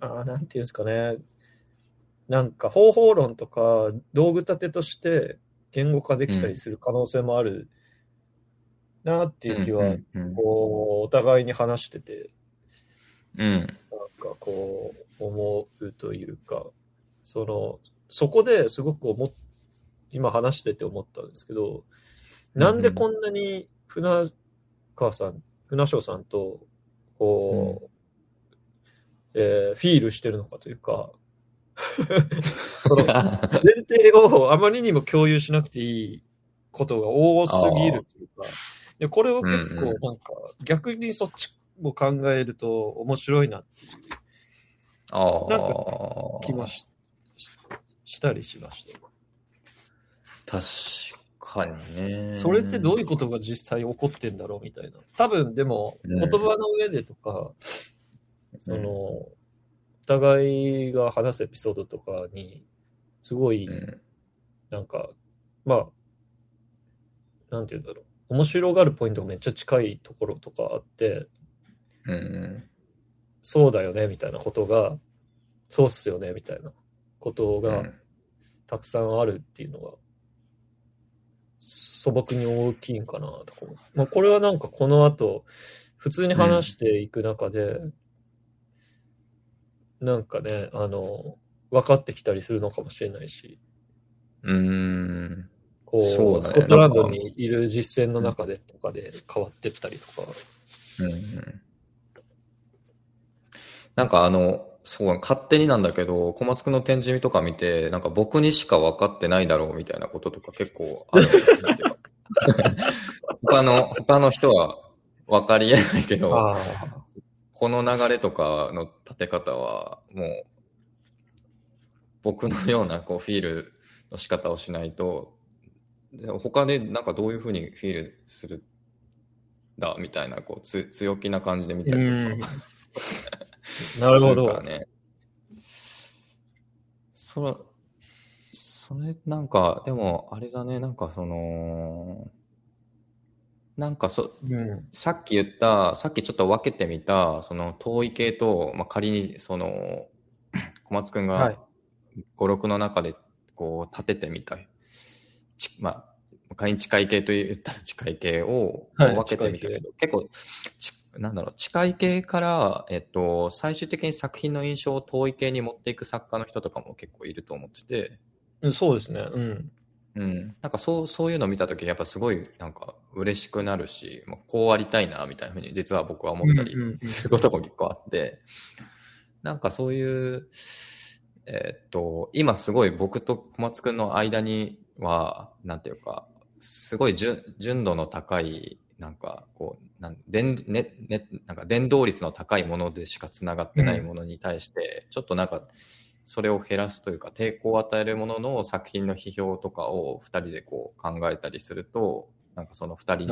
あーなんていうんですかね、なんか方法論とか道具立てとして言語化できたりする可能性もあるなっていう気は、こう、お互いに話してて、うん。なんかこう思うというか、その、そこですごく思っ、今話してて思ったんですけど、なんでこんなに船川さん、船翔さんと、こう、えーフィールしてるのかというか、その前提をあまりにも共有しなくていいことが多すぎるというか、でこれを結構うんうん。なんか逆にそっちも考えると面白いなっていうああ。なん気もしししたりしました。確かにね。それってどういうことが実際起こってんだろうみたいな。多分でもうん言葉の上でとか、その、お互いが話すエピソードとかに、すごい、うんなんか、まあ、なんて言うんだろう。面白がるポイントがめっちゃ近いところとかあって、うんうん。そうだよね、みたいなことが、そうっすよね、みたいなことがうんたくさんあるっていうのが、素朴に大きいんかなとか。まあ、これはなんかこの後、普通に話していく中で、なんかね、あの、分かってきたりするのかもしれないし、うーん。こう、そうだねスコットランドにいる実践の中でとかで変わってったりとか。うんうんなんかあの、そう、勝手になんだけど、小松くんの展示とか見て、なんか僕にしか分かってないだろうみたいなこととか結構ある。な ん他の、他の人は分かり得ないけど、この流れとかの立て方は、もう、僕のようなこうフィールの仕方をしないと、で他でなんかどういうふうにフィールするんだみたいな、こうつ強気な感じで見たりとか。なるほど。ね。それ、それなんか、でもあれだね、なんかその、なんかそ、うん。さっき言った、さっきちょっと分けてみた、その遠い系と、まあ、仮にその、小松くんはいが語録の中でこう立ててみたちまあ、仮に近い系と言ったら近い系をはい分けてみたけど、結構ち、なんだろう、近い系から、えっと、最終的に作品の印象を遠い系に持っていく作家の人とかも結構いると思ってて、うんそうですね。うん。うん、なんかそうそういうのを見たとき、やっぱすごいなんか嬉しくなるし、もうこうありたいなみたいなふうに実は僕は思ったりすることも結構あって、なんかそういう、えーっと、今すごい僕と小松くんの間には、なんていうか、すごい純純度の高い、なんかこう、なん伝ねね、なんか伝導率の高いものでしかつながってないものに対して、ちょっとなんか、それを減らすというか、抵抗を与えるものの作品の批評とかを二人でこう考えたりすると、なんかその二人。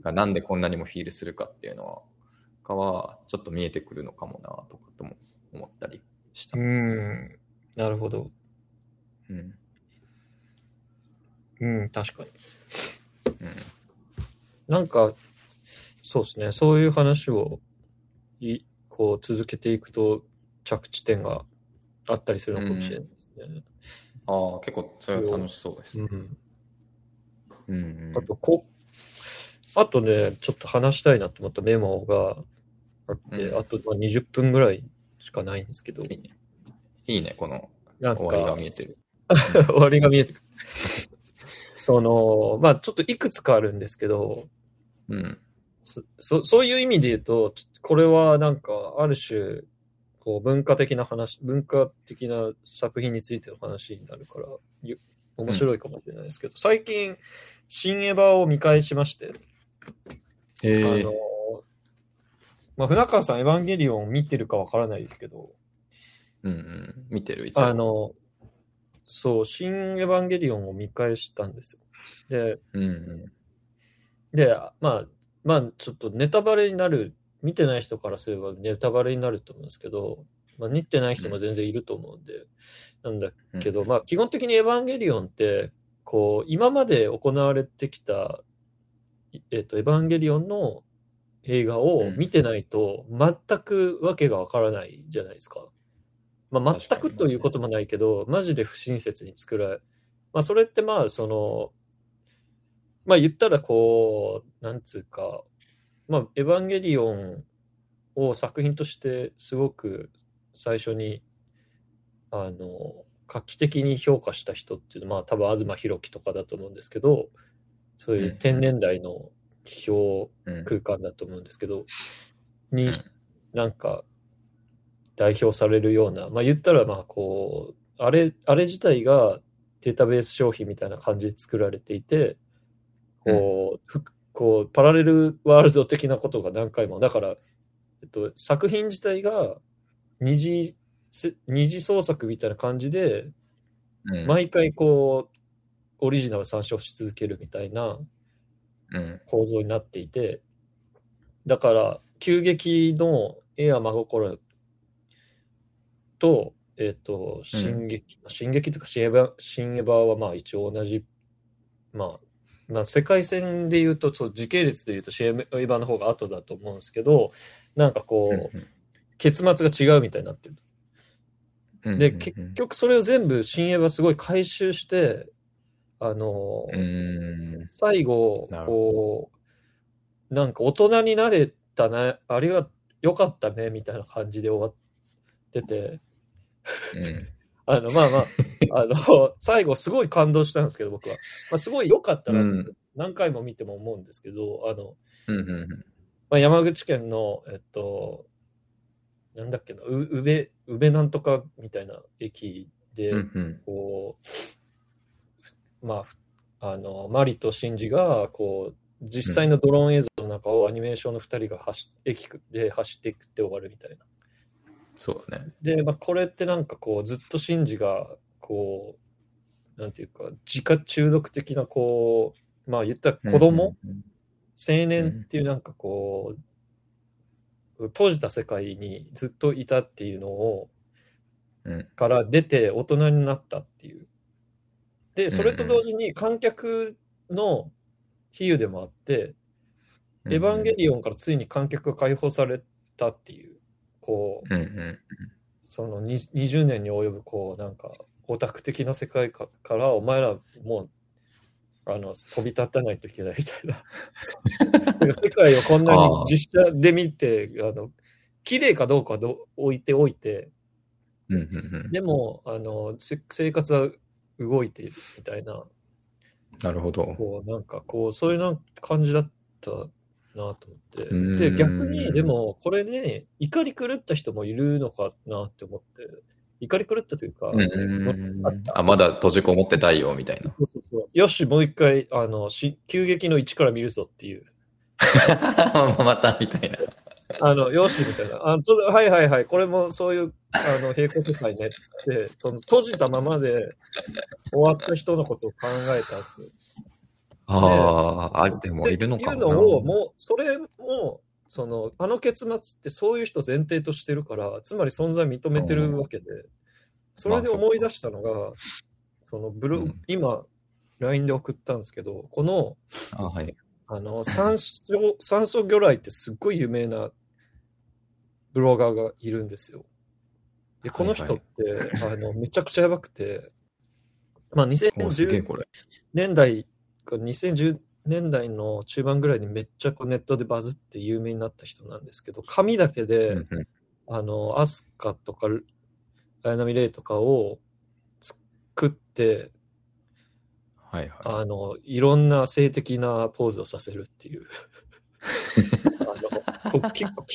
がなんでこんなにもフィールするかっていうのは、かはちょっと見えてくるのかもなとかとも思ったりした。うん。なるほど。うん。うん、確かに。うん。なんか、そうですね。そういう話をいこう続けていくと着地点があったりするのかもしれないですね。ああ、結構それは楽しそうですね。うん。うん、うん。あと、こあとね、ちょっと話したいなと思ったメモがあって、うんあとまあ20分ぐらいしかないんですけど、いいね。いいね、このなん終わりがか見えてる。終わりが見えてくる。その、まあちょっといくつかあるんですけど、うん。そそそういう意味で言うと、ちこれはなんか、ある種、こう文化的な話、文化的な作品についての話になるから、ゆ面白いかもしれないですけど、最近、新エヴァを見返しまして、えあの、まあ、船川さん、エヴァンゲリオン見てるかわからないですけど、うんうん。見てる、一応。あの、そう、新エヴァンゲリオンを見返したんですよ。で、うんうん。で、まあ、まあ、ちょっとネタバレになる、見てない人からすればネタバレになると思うんですけど、まあ、見てない人も全然いると思うんで、なんだけど、まあ、基本的にエヴァンゲリオンって、こう、今まで行われてきた、いえっと、エヴァンゲリオンの映画を見てないと、全くわけがわからないじゃないですか。まあ、全くということもないけど、マジで不親切に作られ、まあ、それってまあ、その、まあ言ったらこう、なんつうか、まあ、エヴァンゲリオンを作品としてすごく最初に、あの、画期的に評価した人っていうのは、まあ多分東博樹とかだと思うんですけど、そういう天然代の批評うん。空間だと思うんですけど、にうん、なんか、代表されるような、まあ言ったらまあこう、あれ、あれ自体がデータベース商品みたいな感じで作られていて、こう、ふこう、パラレルワールド的なことが何回も、だから、えっと、作品自体が二次、せ二次創作みたいな感じで、うん。毎回こう、オリジナル参照し続けるみたいなうん。構造になっていて、だから、急激の絵や真心と、えっ、と、進撃、進撃とか、新エヴァ、新エヴァはまあ一応同じ、まあ、まあ世界線で言うと、そう時系列で言うと新エヴァの方が後だと思うんですけど、なんかこう、結末が違うみたいになってる。うん。で、うん結、局それを全部新エヴァすごい回収して、あの。最後こう、なんか大人になれたね、あれが良かったね、みたいな感じで終わってて、うん。あの、まあまあ、あの、最後すごい感動したんですけど、僕は。まあ、すごい良かったな何回も見ても思うんですけど、あの、うん。うん。まあ、山口県の、えっと、なんだっけな、う宇部、宇部なんとかみたいな駅で、うん。うん。こう、まあ、あの、マリとシンジが、こう、実際のドローン映像の中をアニメーションの2人が走駅で走っていくって終わるみたいな。そうだね。で、まあ、これってなんかこう、ずっとシンジが、こう、なんていうか、自家中毒的な、こう、まあ言ったら子供、うん青年っていうなんかこう、閉じた世界にずっといたっていうのを、うん。から出て大人になったっていう。で、それと同時に観客の比喩でもあって、うん。エヴァンゲリオンからついに観客が解放されたっていう、こう、うん。うん。そのに20年に及ぶ、こう、なんか、オタク的な世界かから、お前らもうあの飛び立たないといけないみたいな。世界をこんなに実写で見て、あの綺麗かどうかど置いておいて、うんうんうん、でもあの生活は動いているみたいな。なるほど。こうなんかこうそういうな感じだったなと思って。で逆にでもこれで怒り狂った人もいるのかなって思って。怒り狂ったというか、うんあまだ閉じこもってたいよみたいな。そうそうそうよし、もう一回あのし、急激の一から見るぞっていう。またみたいな。あの、よし、みたいな。あちょはいはいはい、これもそういうあの平行世界ねっつって、その閉じたままで終わった人のことを考えたんですよ。ああ、あでもいるのかっていうのを、もう、それも、その、あの結末ってそういう人前提としてるから、つまり存在認めてるわけで、それで思い出したのが、そのブロ、うん、今、LINE で送ったんですけど、この、あはい、あの酸素、酸素魚雷ってすっごい有名なブロガーがいるんですよ。で、この人って、はいはい、あのめちゃくちゃやばくて、まあ、2010年代か2010年代の中盤ぐらいにめっちゃこうネットでバズって有名になった人なんですけど、紙だけで、あの、アスカとか、綾波レイとかを作って、はいはい、あの、いろんな性的なポーズをさせるっていう。あの結構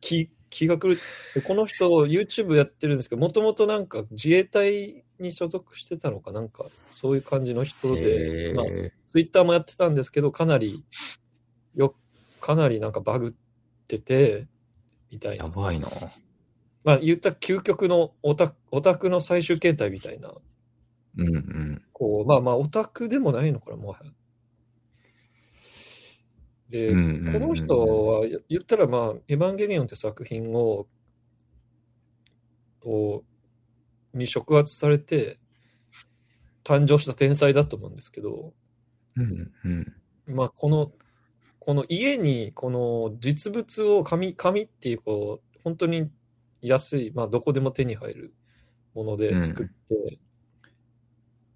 気気が狂って、この人 YouTube やってるんですけど、もともとなんか自衛隊に所属してたのかなんか、そういう感じの人で、まあ、Twitter もやってたんですけど、かなり、よ、かなりなんかバグってて、みたいな。やばいな。まあ言った究極のオタオタクの最終形態みたいな。うんうん。こう、まあまあオタクでもないのかな、もはや。で、うんうんうんこの人は言ったらまあ、エヴァンゲリオンって作品を、をに触発されて誕生した天才だと思うんですけど、うんうん。まあこの、この家にこの実物を紙、紙っていうこう、本当に安い、まあどこでも手に入るもので作って、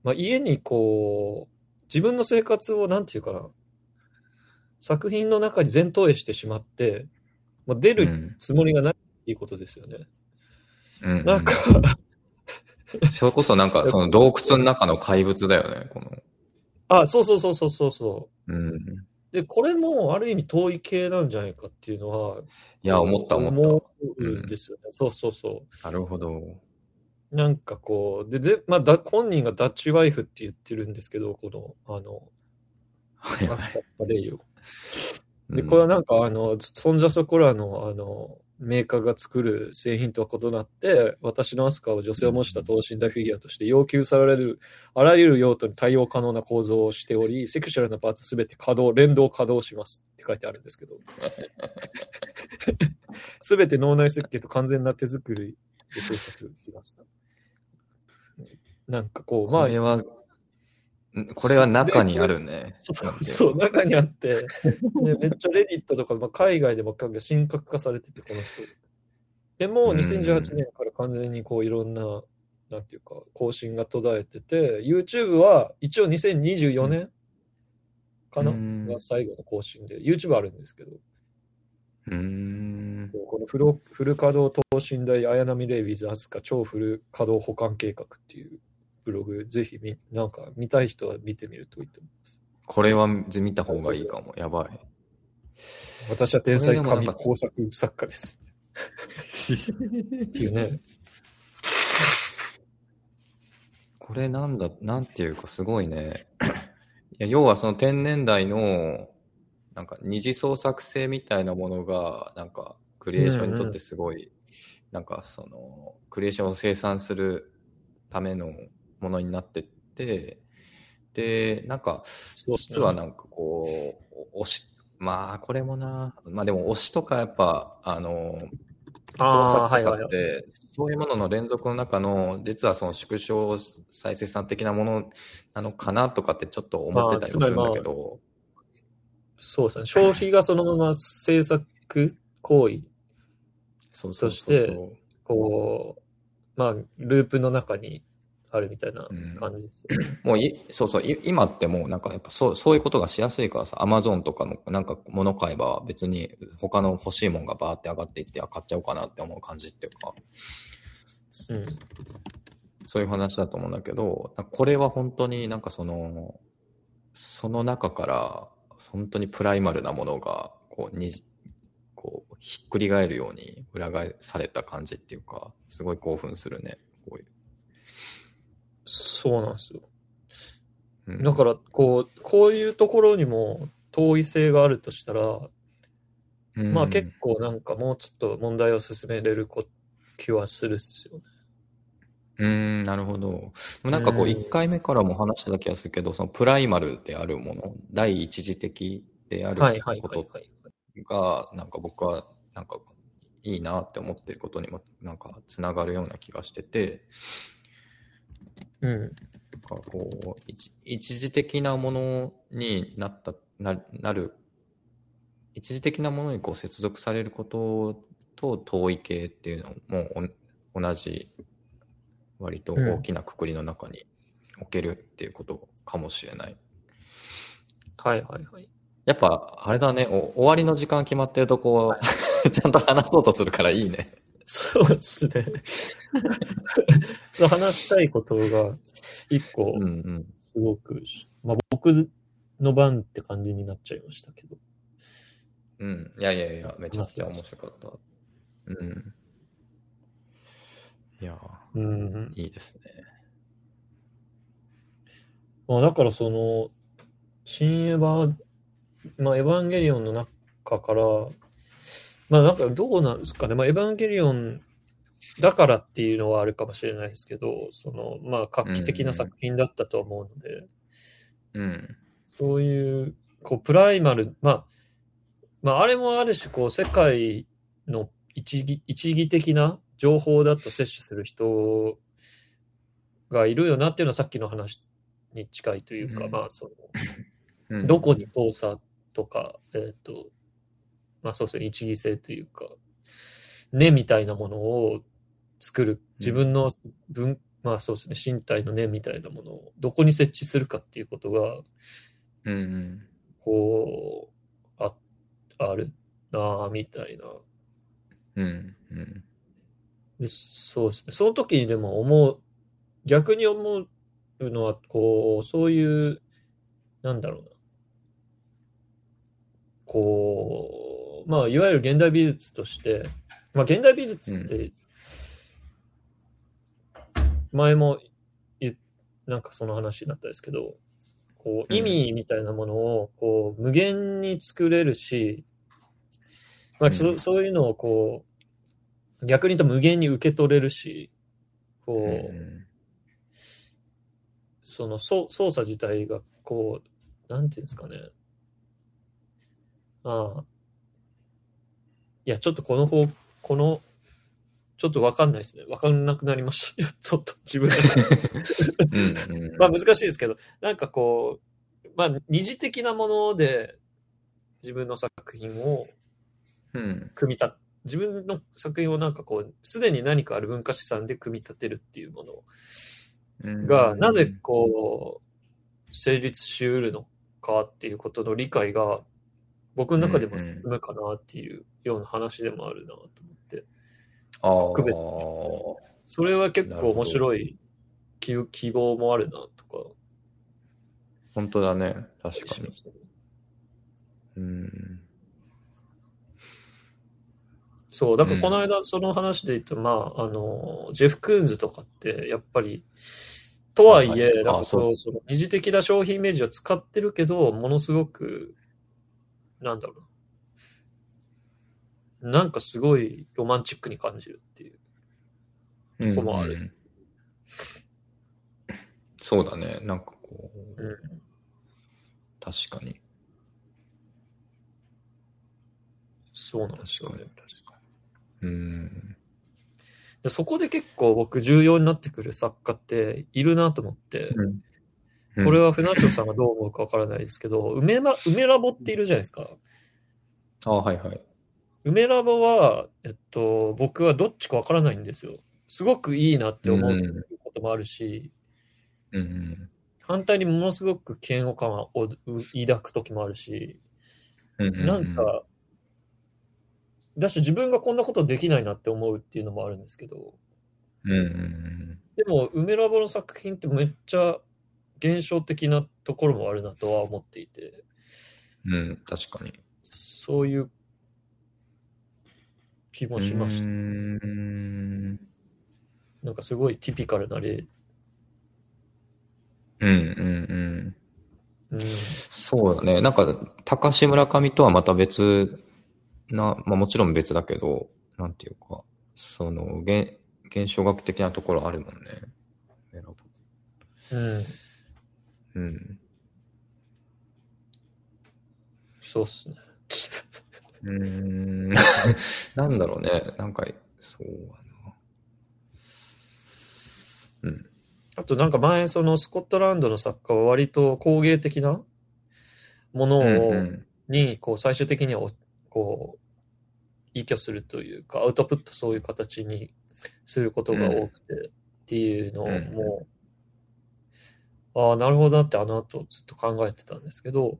まあ家にこう、自分の生活をなんていうかな、作品の中に全投影してしまって、まあ、出るつもりがないっていうことですよね。うんうん、なんか、それこそなんかその洞窟の中の怪物だよね、この。あ、そうそうそうそうそうそう。うん。で、これもある意味遠い系なんじゃないかっていうのは、いや、思った思った。思うんですよね。そうそうそう。なるほど。なんかこう、で、ぜまあ、だ本人がダッチワイフって言ってるんですけど、この、あの、はいはいアスカッパレイを。で、これはなんか、あの、そんじゃそこらの、あの、メーカーが作る製品とは異なって、私のアスカを女性を模した等身大フィギュアとして要求されるあらゆる用途に対応可能な構造をしており、セクシャルなパーツすべて稼働、連動稼働しますって書いてあるんですけど。すべて脳内設計と完全な手作りで制作しました。なんかこう、まあ、これは、これは中にあるね。そう中にあって、ね、めっちゃレディットとか、まあ、海外でも神格化されてて、この人。でも、うん2018年から完全にこういろんな、なんていうか、更新が途絶えてて、YouTube は一応2024年かな、うんが最後の更新で、YouTube あるんですけど、うーん。このフルフル稼働等身大綾波レイビズアスカ超フル稼働保管計画っていうブログ、ぜひみなんか見たい人は見てみるといいと思います。これは見た方がいいかも。やばい。私は天才神工作作家です。っていうね。これなんだ、なんていうかすごいね。いや要はその天然代の、なんか二次創作性みたいなものが、なんかクリエーションにとってすごい、なんかその、クリエーションを生産するためのものになってって、で、なんか、実はなんかこう、お推し、まあこれもな、まあでも推しとかやっぱ、あの、盗撮とかって、そういうものの連続の中の、実はその縮小再生産的なものなのかなとかってちょっと思ってたりもするんだけど、そうですね。消費がそのまま制作行為、そして。こう、まあ、ループの中にあるみたいな感じですよ、ね もうい、そうそう、い今ってもうなんかやっぱそうそういうことがしやすいからさ、アマゾンとかのなんか物買えば別に他の欲しいもんがバーって上がっていって、あ、買っちゃおうかなって思う感じっていうか、うん、そういう話だと思うんだけど、これは本当になんかその、その中から本当にプライマルなものがこうにこうひっくり返るように裏返された感じっていうか、すごい興奮するね。こういう。そうなんですよ。うんだから、こう、こういうところにも遠い性があるとしたら、うんまあ結構なんかもうちょっと問題を進めれるこ気はするっすよね。うーん、なるほど。でもなんかこう、うん1回目からも話してた気がするけど、そのプライマルであるもの、第一次的であること。が、なんか僕は、なんかいいなって思ってることにも、なんかつながるような気がしてて、うん。なんかこう、一一時的なものになった、ななる、一時的なものにこう接続されることと遠い系っていうのもお同じ、割と大きなくくりの中に置けるっていうことかもしれない。はいはいはい。やっぱ、あれだね、お終わりの時間決まってるとこう、ちゃんと話そうとするからいいね。そうですね。そう話したいことが一個うんうん。すごく、まあ僕の番って感じになっちゃいましたけど。うん。いやいやいや、めちゃくちゃ面白かった。うん。いやうん。ー、いいですね。まあだからその、新エヴァ、まあエヴァンゲリオンの中から、まあなんかどうなんですかね。まあエヴァンゲリオンだからっていうのはあるかもしれないですけど、その、まあ画期的な作品だったと思うので、うん。そういう、こう、プライマル、まあ、まあ、あれもある種、こう、世界の一義一義的な情報だと摂取する人がいるよなっていうのはさっきの話に近いというか、うんまあ、その、うんどこに遠さとか、えっ、と、まあそうですね、一義性というか、根みたいなものを作る、自分の分、まあそうですね、身体の根みたいなものをどこに設置するかっていうことが、うんうん。こう、あ、あるなぁ、みたいな。うんうん。でそうですね。その時にでも思う、逆に思うのは、こう、そういう、なんだろうな。こう、まあ、いわゆる現代美術として、まあ、現代美術って、前もなんかその話になったんですけど、こう、意味みたいなものを、こう、無限に作れるし、まあ、そうんそういうのをこう、逆に言うと無限に受け取れるし、こう、うんその操操作自体がこう、なんていうんですかね。ああ。いや、ちょっとこの方、この、ちょっとわかんないですね。わかんなくなりました。ちょっと自分で。うんうん。まあ難しいですけど、なんかこう、まあ二次的なもので自分の作品をうん。組み立て、自分の作品をなんかこう、すでに何かある文化資産で組み立てるっていうものうんが、なぜこう、成立しうるのかっていうことの理解が、僕の中でも進むかなっていうような話でもあるなと思って。ああ。それは結構面白い希希望もあるなとか。本当だね。確かに。うん。そう、だからこの間その話で言うと、まあ、あの、ジェフ・クーンズとかって、やっぱり、とはいはいえ、なんかあそそう、その二次的な商品イメージを使ってるけど、ものすごく、なんだろうな。なんかすごいロマンチックに感じるっていう。うんこもあるうんそうだね。なんかこう、うん。確かに。そうなんですよね。確かに。うん。でそこで結構僕重要になってくる作家っているなと思って、うんこれは船長さんがどう思うかわからないですけど、梅ま梅ラボっているじゃないですか。あはいはい。梅ラボは、えっと、僕はどっちかわからないんですよ。すごくいいなって思うこともあるし、うんうん。反対にものすごく嫌悪感を抱く時もあるし、うんうんうんなん、か、だし自分がこんなことできないなって思うっていうのもあるんですけど、うんうんうん。でも、梅ラボの作品ってめっちゃ現象的なところもあるなとは思っていて、うん、確かに。そういう気もしました。ん。なんかすごいティピカルな例。うんうんうん。うん。そうだね。なんか、高志村上とはまた別な、まあもちろん別だけど、なんていうか、その、現、現象学的なところあるもんね。うん。うん。そうっすね。うーん。なんだろうね。なんか、そうやな。うん。あとなんか前、そのスコットランドの作家は割と工芸的なものを、うんに、こう最終的にはお、こう、依拠するというか、アウトプットそういう形にすることが多くて、っていうのをうんもう、ああ、なるほどなってあの後ずっと考えてたんですけど、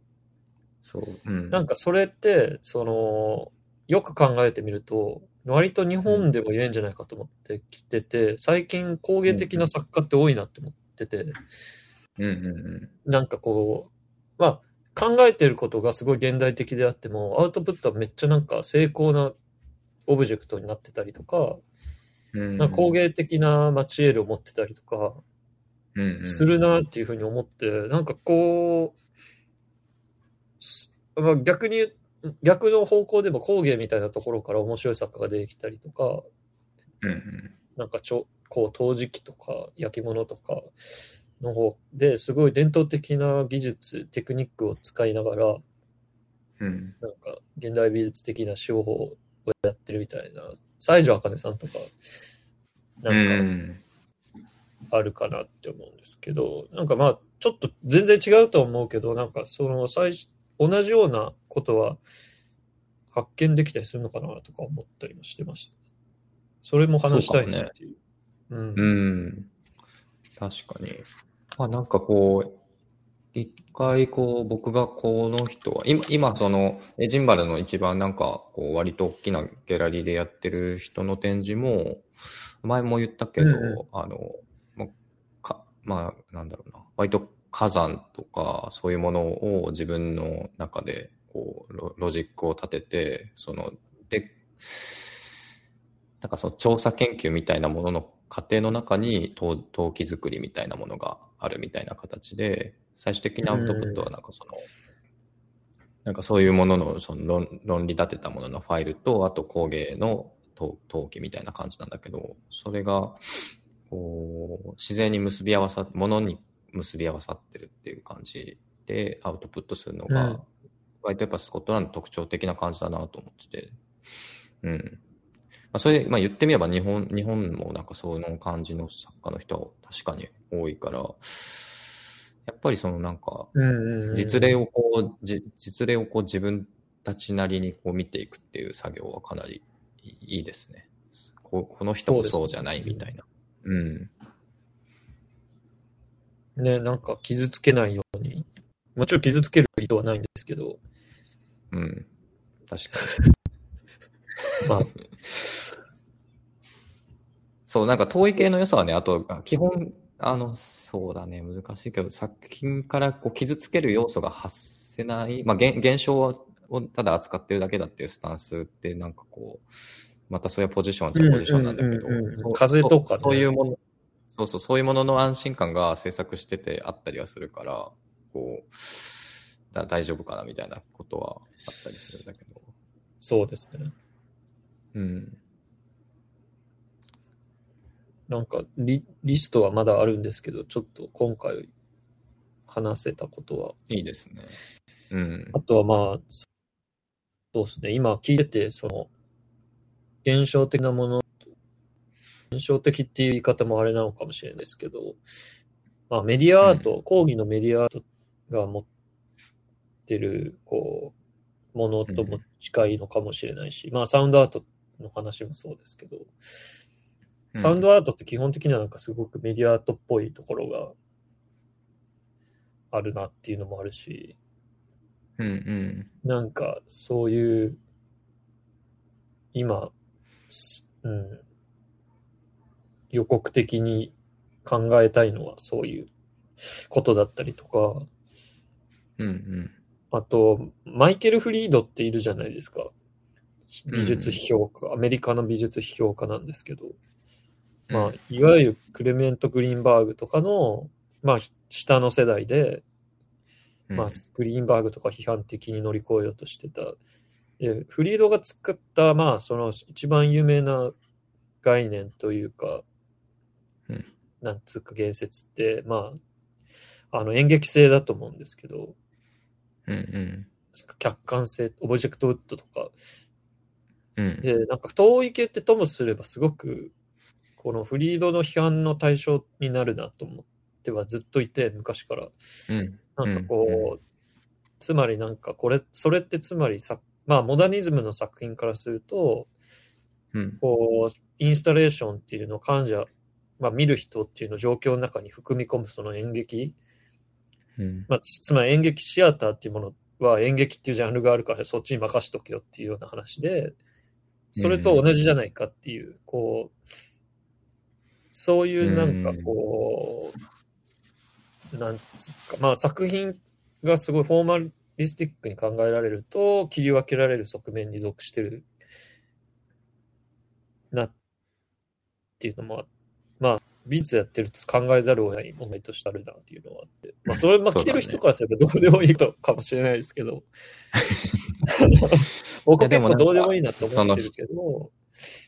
そう。うん。なんかそれって、その、よく考えてみると、割と日本でも言えんじゃないかと思ってきてて、最近工芸的な作家って多いなって思ってて、うんうんなんかこう、まあ、考えてることがすごい現代的であっても、アウトプットはめっちゃなんか精巧なオブジェクトになってたりとか、うん。なんか工芸的なマチエールを持ってたりとか、うんうんするなっていうふうに思って、なんかこう、すまあ、逆に、逆の方向でも工芸みたいなところから面白い作家が出てきたりとか、うんうん。なんかちょ、こう、陶磁器とか焼き物とかの方ですごい伝統的な技術、テクニックを使いながら、うん。なんか現代美術的な手法をやってるみたいな、西条茜さんとか、なうんんかあるかなって思うんですけど、なんかまあ、ちょっと全然違うと思うけど、なんかその最初、同じようなことは発見できたりするのかなとか思ったりもしてました。それも話したいなっていう。うんうん。確かに。まあなんかこう、一回こう僕がこの人は、今、今そのエジンバルの一番なんかこう割と大きなギャラリーでやってる人の展示も、前も言ったけど、うんうあの、まあなんだろうな、割と火山とかそういうものを自分の中でこうロジックを立てて、その、で、なんかその調査研究みたいなものの過程の中に陶陶器作りみたいなものがあるみたいな形で、最終的なアウトプットはなんかその、なんかそういうもののその論論理立てたもののファイルと、あと工芸の陶陶器みたいな感じなんだけど、それが、こう、自然に結び合わさっものに結び合わさってるっていう感じでアウトプットするのが、うん割とやっぱスコットランド特徴的な感じだなと思ってて、うん。まあ、それで、まあ言ってみれば日本、日本もなんかその感じの作家の人は確かに多いから、やっぱりそのなんか、実例をこう、じ実例をこう自分たちなりにこう見ていくっていう作業はかなりいいですね。ここの人もそうじゃないみたいな。うん。ね、なんか傷つけないように。もちろん傷つける意図はないんですけど、うん。確かに。まあ、そう、なんか遠い系の良さはね、あと、あ基本、あの、そうだね、難しいけど、作品からこう傷つける要素が発せない、まあ、現現象をただ扱ってるだけだっていうスタンスって、なんかこう、またそういうポジションはポジションなんだけど風とかねそうそういうもの、そうそう、そういうものの安心感が制作しててあったりはするから、こう、だ大丈夫かなみたいなことはあったりするんだけど。そうですね。うん。なんかリリストはまだあるんですけど、ちょっと今回話せたことは。いいですね。うんあ。とはまあ、そうですね。今聞いてて、その、現象的なもの、現象的っていう言い方もあれなのかもしれないですけど、まあメディアアート、講義のメディアアートが持ってる、こう、ものとも近いのかもしれないし、まあサウンドアートの話もそうですけど、サウンドアートって基本的にはなんかすごくメディアアートっぽいところがあるなっていうのもあるし、うんうん。なんかそういう、今、すうん、予告的に考えたいのはそういうことだったりとか、うんうん。あと、マイケル・フリードっているじゃないですか。美術批評家、アメリカの美術批評家なんですけど、まあ、いわゆるクレメント・グリーンバーグとかの、まあ、下の世代で、うん、まあ、グリーンバーグとか批判的に乗り越えようとしてた。でフリードが作った、まあ、その一番有名な概念というか、うんなんつうか言説って、まあ、あの演劇性だと思うんですけど、うんうん。客観性、オブジェクトウッドとか。うん。で、なんか遠い系ってともすればすごく、このフリードの批判の対象になるなと思ってはずっといて、昔から。うん。なんかこう、つまりなんかこれ、それってつまりさ、まあモダニズムの作品からすると、うん。こう、インスタレーションっていうのを患者、まあ見る人っていうのを状況の中に含み込むその演劇、うん。まあつつまり演劇シアターっていうものは演劇っていうジャンルがあるからそっちに任しとけよっていうような話で、それと同じじゃないかっていう、こう、そういうなんかこう、なんつうか、まあ作品がすごいフォーマリスティックに考えられると、切り分けられる側面に属してるなっていうのもあまあ、美術やってると考えざるを得ない問題としてあるなっていうのはあって、まあ、それ、まあ、来てる人からすればどうでもいいことかもしれないですけど、僕は結構どうでもいいなと思ってるけど、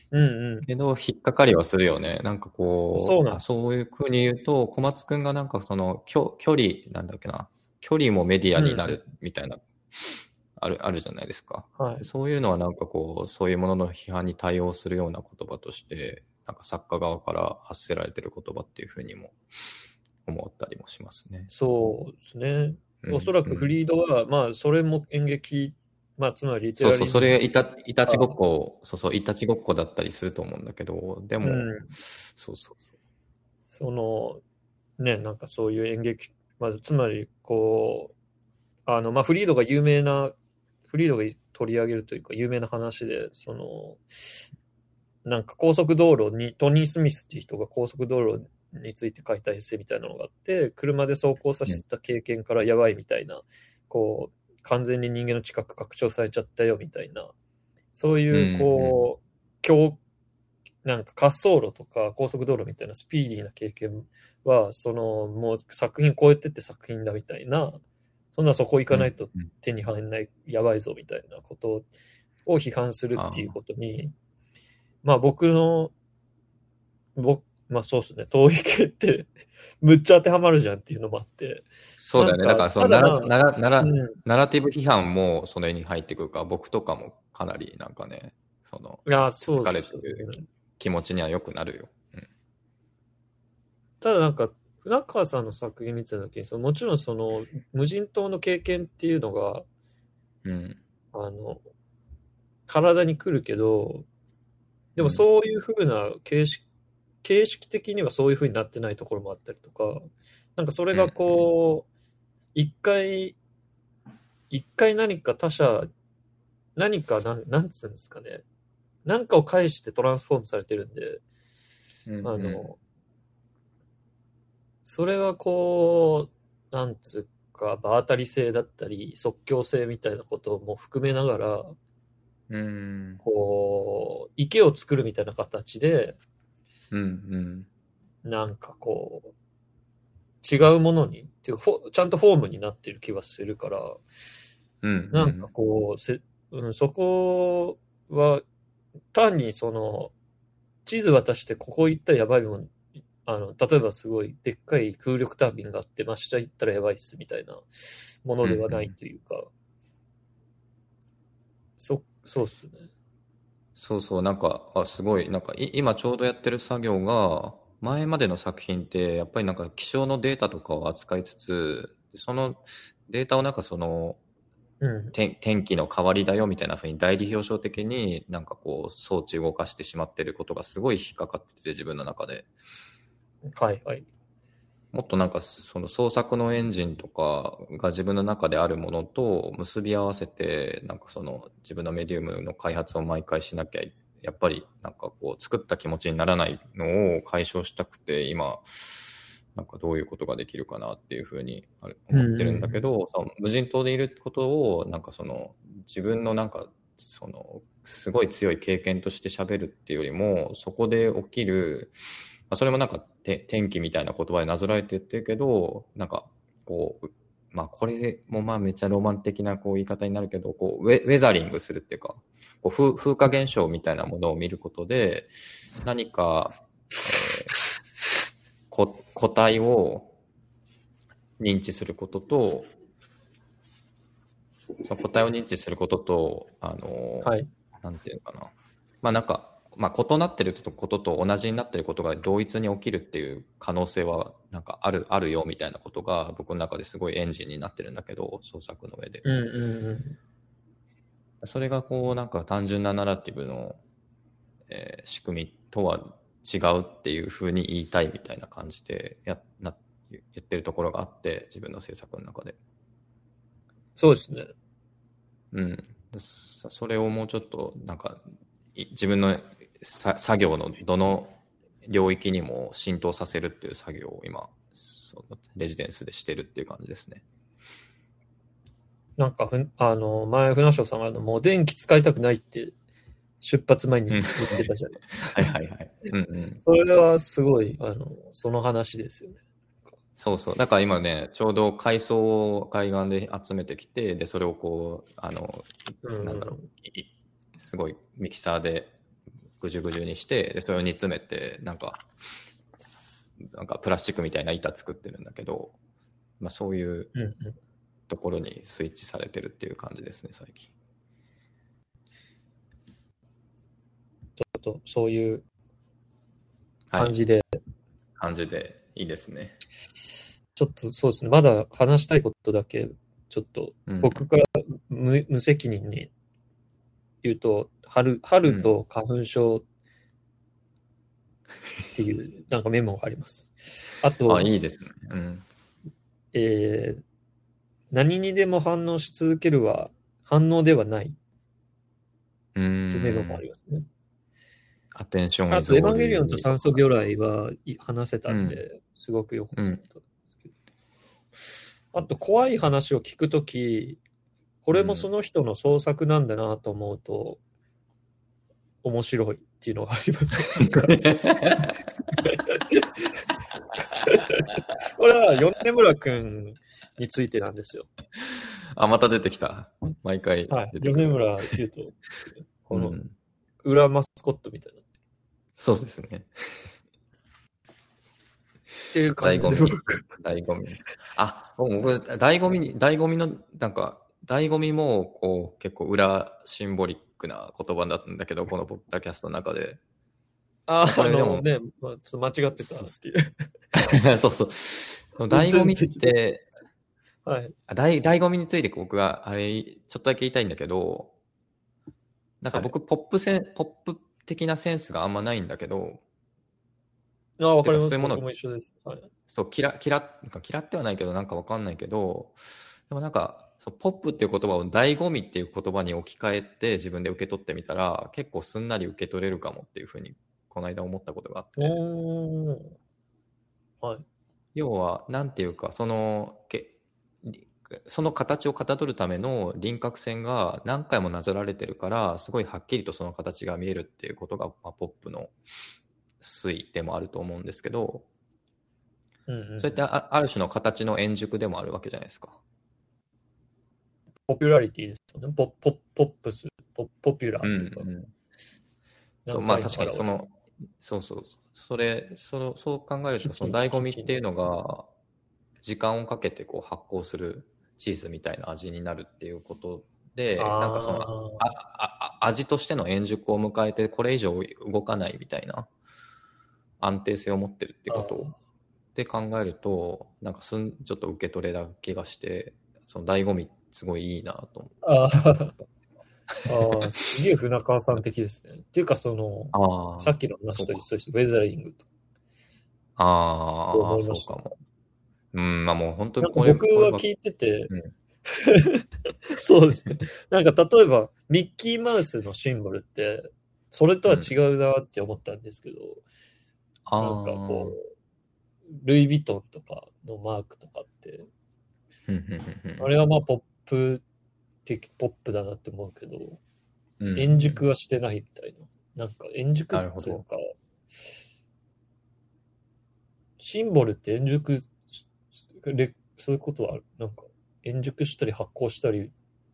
うんうん。けど、引っかかりはするよね。なんかこう、そうなんあそういうふうに言うと、小松くんがなんかその、距距離、なんだっけな、距離もメディアになるみたいな、ある、あるじゃないですか。はい。そういうのはなんかこう、そういうものの批判に対応するような言葉として、なんか作家側から発せられてる言葉っていうふうにも思ったりもしますね。そうですね。うんおそらくフリードは、まあ、それも演劇、まあ、つまりそうそう、それいた、いたちごっこ、そうそう、いたちごっこだったりすると思うんだけど、でも、うんそうそうそう。その、ね、なんかそういう演劇、まあ、つまり、こう、あの、まあ、フリードが有名な、フリードが取り上げるというか、有名な話で、その、なんか高速道路に、トニー・スミスっていう人が高速道路について書いたエッセイみたいなのがあって、車で走行させた経験からやばいみたいな、こう、完全に人間の知覚拡張されちゃったよみたいな、そういう、こう、強、なんか滑走路とか高速道路みたいなスピーディーな経験は、その、もう作品超えてって作品だみたいな、そんなそこ行かないとうん手に入んない、やばいぞみたいなことを批判するっていうことに、まあ僕の、僕、まあそうですね、遠い系って むっちゃ当てはまるじゃんっていうのもあって、そうだよね。だから、そのナラただナラナラうん、ナラティブ批判もそれに入ってくるから、僕とかもかなりなんかね、その疲れてる。ね。気持ちにはよくなるよ。ただなんか、船川さんの作品見てた時に、そのもちろんその無人島の経験っていうのが、うん。あの、体に来るけど、でうんもそういうふうな形式、形式的にはそういうふうになってないところもあったりとか、なんかそれがこう、一回、一回何か他者、何かなん、なんつうんですかね、何かを介してトランスフォームされてるんで、うんあの、それがこう、なんつうか、場当たり性だったり、即興性みたいなことも含めながら、うん。こう、池を作るみたいな形で、うん。うん。なんかこう、違うものに、っていうちゃんとフォームになってる気はするから、うん。なんかこう、せうん、そこは、単にその、地図渡してここ行ったらやばいもん、あの、例えばすごいでっかい空力タービンがあって、真下行ったらやばいっすみたいなものではないというか、そ、そうっすね。そうそう、なんか、あ、すごい、なんかい、今ちょうどやってる作業が、前までの作品って、やっぱりなんか気象のデータとかを扱いつつ、そのデータをなんかその、うん。天天気の変わりだよみたいな風に代理表彰的になんかこう装置動かしてしまってることがすごい引っかかってて自分の中で。はいはい。もっとなんかその創作のエンジンとかが自分の中であるものと結び合わせて、なんかその自分のメディウムの開発を毎回しなきゃ、やっぱりなんかこう作った気持ちにならないのを解消したくて、今、なんかどういうことができるかなっていうふうに思ってるんだけど、その無人島でいることをなんかその自分のなんかそのすごい強い経験として喋るっていうよりもそこで起きるまあ、それもなんか天気みたいな言葉でなぞらえて言ってるけど、なんかこう、まあこれもまあめっちゃロマン的なこう言い方になるけど、こうウェザリングするっていうか、こう風風化現象みたいなものを見ることで、何か、えー、個体を認知することと、個体を認知することと、あの、はい、なんていうのかな。まあなんか、まあ、異なってることと同じになってることが同一に起きるっていう可能性はなんかあるあるよみたいなことが僕の中ですごいエンジンになってるんだけど創作の上で、うんうんうん、それがこうなんか単純なナラティブの、えー、仕組みとは違うっていうふうに言いたいみたいな感じでやな言ってるところがあって自分の制作の中で。そうですね。うん。それをもうちょっとなんか自分の作業のどの領域にも浸透させるっていう作業を今、レジデンスでしてるっていう感じですね。なんかふ、あの、前、船翔さんがあの、もう電気使いたくないって出発前に言ってたじゃない はいはいはい。うんうん。それはすごい、あの、その話ですよね。そうそう。だから今ね、ちょうど海藻を海岸で集めてきて、で、それをこう、あの、なんだろう、すごいミキサーでぐじゅぐじゅにして、で、それを煮詰めて、なんか、なんかプラスチックみたいな板作ってるんだけど、まあそういうところにスイッチされてるっていう感じですね、最近。ちょっとそういう感じで、はい、感じでいいですね。ちょっとそうですね、まだ話したいことだけ、ちょっと僕から無うん、無責任に言うと、春、春と花粉症っていう、なんかメモがあります。あと、あ、いいですね。うん。えー、何にでも反応し続けるは反応ではない。うん。というメモもありますね。アテンションあと、エヴァンゲリオンと酸素魚雷は話せたんで、うん、すごくよかったんですけど。うん、あと、怖い話を聞くとき、これもその人の創作なんだなと思うと、面白いっていうのがあります。これは米村君についてなんですよ。あ、また出てきた。毎回はい。米村言うと、この裏マスコットみたいな。そうですね。っていう感じで。醍醐味。あ、僕、醍醐味、醍醐味の、なんか、醍醐味も、こう、結構裏シンボリックな言葉だったんだけど、このポッドキャストの中で。ああ、あのね、まあ、ちょっと間違ってた。そうそう。醍醐味って、はい。醍醐味について僕が、あれ、ちょっとだけ言いたいんだけど、なんか僕、ポップセン、はい、ポップ的なセンスがあんまないんだけど、ああ、わかります。そういうものも一緒です。はい、そう、嫌、嫌、嫌ってはないけど、なんかわかんないけど、でもなんか、そうポップっていう言葉を醍醐味っていう言葉に置き換えて自分で受け取ってみたら結構すんなり受け取れるかもっていうふうにこの間思ったことがあって。はい、要は何ていうかそのけその形をかたどるための輪郭線が何回もなぞられてるからすごいはっきりとその形が見えるっていうことが、まあ、ポップの推でもあると思うんですけど、うんうん、そういったある種の形の円熟でもあるわけじゃないですか。ポピュラリティですよね。ポポポップス、ポポピュラーというか。うんうん、そうまあ確かにその、そうそう、それ、そのそう考えると、その醍醐味っていうのが、時間をかけてこう発酵するチーズみたいな味になるっていうことで、なんかそのああ味としての円熟を迎えて、これ以上動かないみたいな安定性を持ってるってことで考えると、なんかすんちょっと受け取れた気がして、その醍醐味すごいいいなと思ああ、すげえ船川さん的ですね。っていうか、その、さっきの話と一緒して、ウェザリングと。ああ、そうかも。うん、まあもう本当にこれ僕は聞いてて、うん。そうですね。なんか例えば、ミッキーマウスのシンボルって、それとは違うなって思ったんですけど、あなんかこう、ルイ・ヴィトンとかのマークとかって、うんうんうんうん。あれはまあポップ的、ポップだなって思うけど、うん。円熟はしてないみたいな。なんか円熟っていうか、シンボルって円熟、れそういうことはなんか円熟したり発光したり、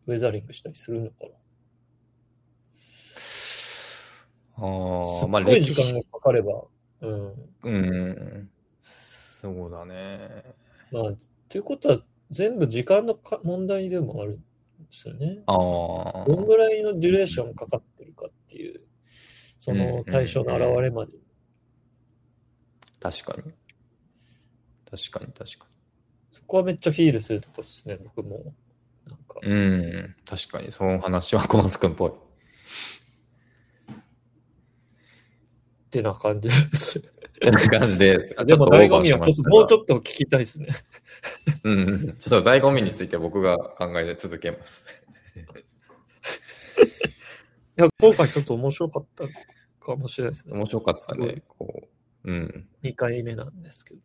ウェザリングしたりするのかあなーすっごい時間がかかれば、うん。うん。そうだね。まあ、ということは全部時間のか問題でもあるんですよね。ああ。どんぐらいのデュレーションかかってるかっていう、その対象の現れまで。確かに。確かに確かそこはめっちゃフィールするとこですね、僕も。なんか、に。うん。確かに、その話は小松くんっぽい。ってな感じです。ってな感じです。でも、醍醐味はちょっと、もうちょっと聞きたいですね。と。うんうん。ちょっと醍醐味について僕が考えて続けます。いや、今回ちょっと面白かったかもしれないですね。面白かったね。こう。うん。2回目なんですけど。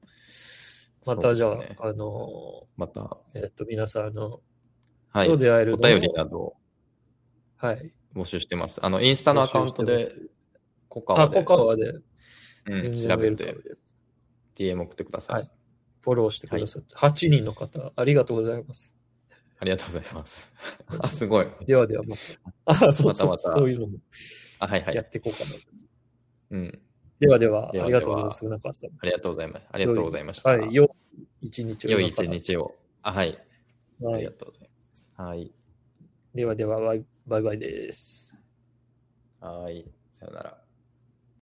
またじゃあ、ねあの、また、えっと、皆さん、あの、はい。どう出会えるの？お便りなどはい。募集してます。あの、インスタのアカウントでコカあ、オでコカワで、うん、調べて。DM 送ってください。はいフォローしてくださって、8人の方、ありがとうございます。ありがとうございます。あ、すごい。ではでは、また、あ、そうそう、またまたそういうのもあ、はいはい。やっていこうかなと。うん。ではでは、ではありがとうございます、中さん。ありがとうございます。ありがとうございました。はい、よい一日を良い一日を。あ、はい。あはい。りがとうございます。はい。ではでは、バイバイバイです。はい。さよなら。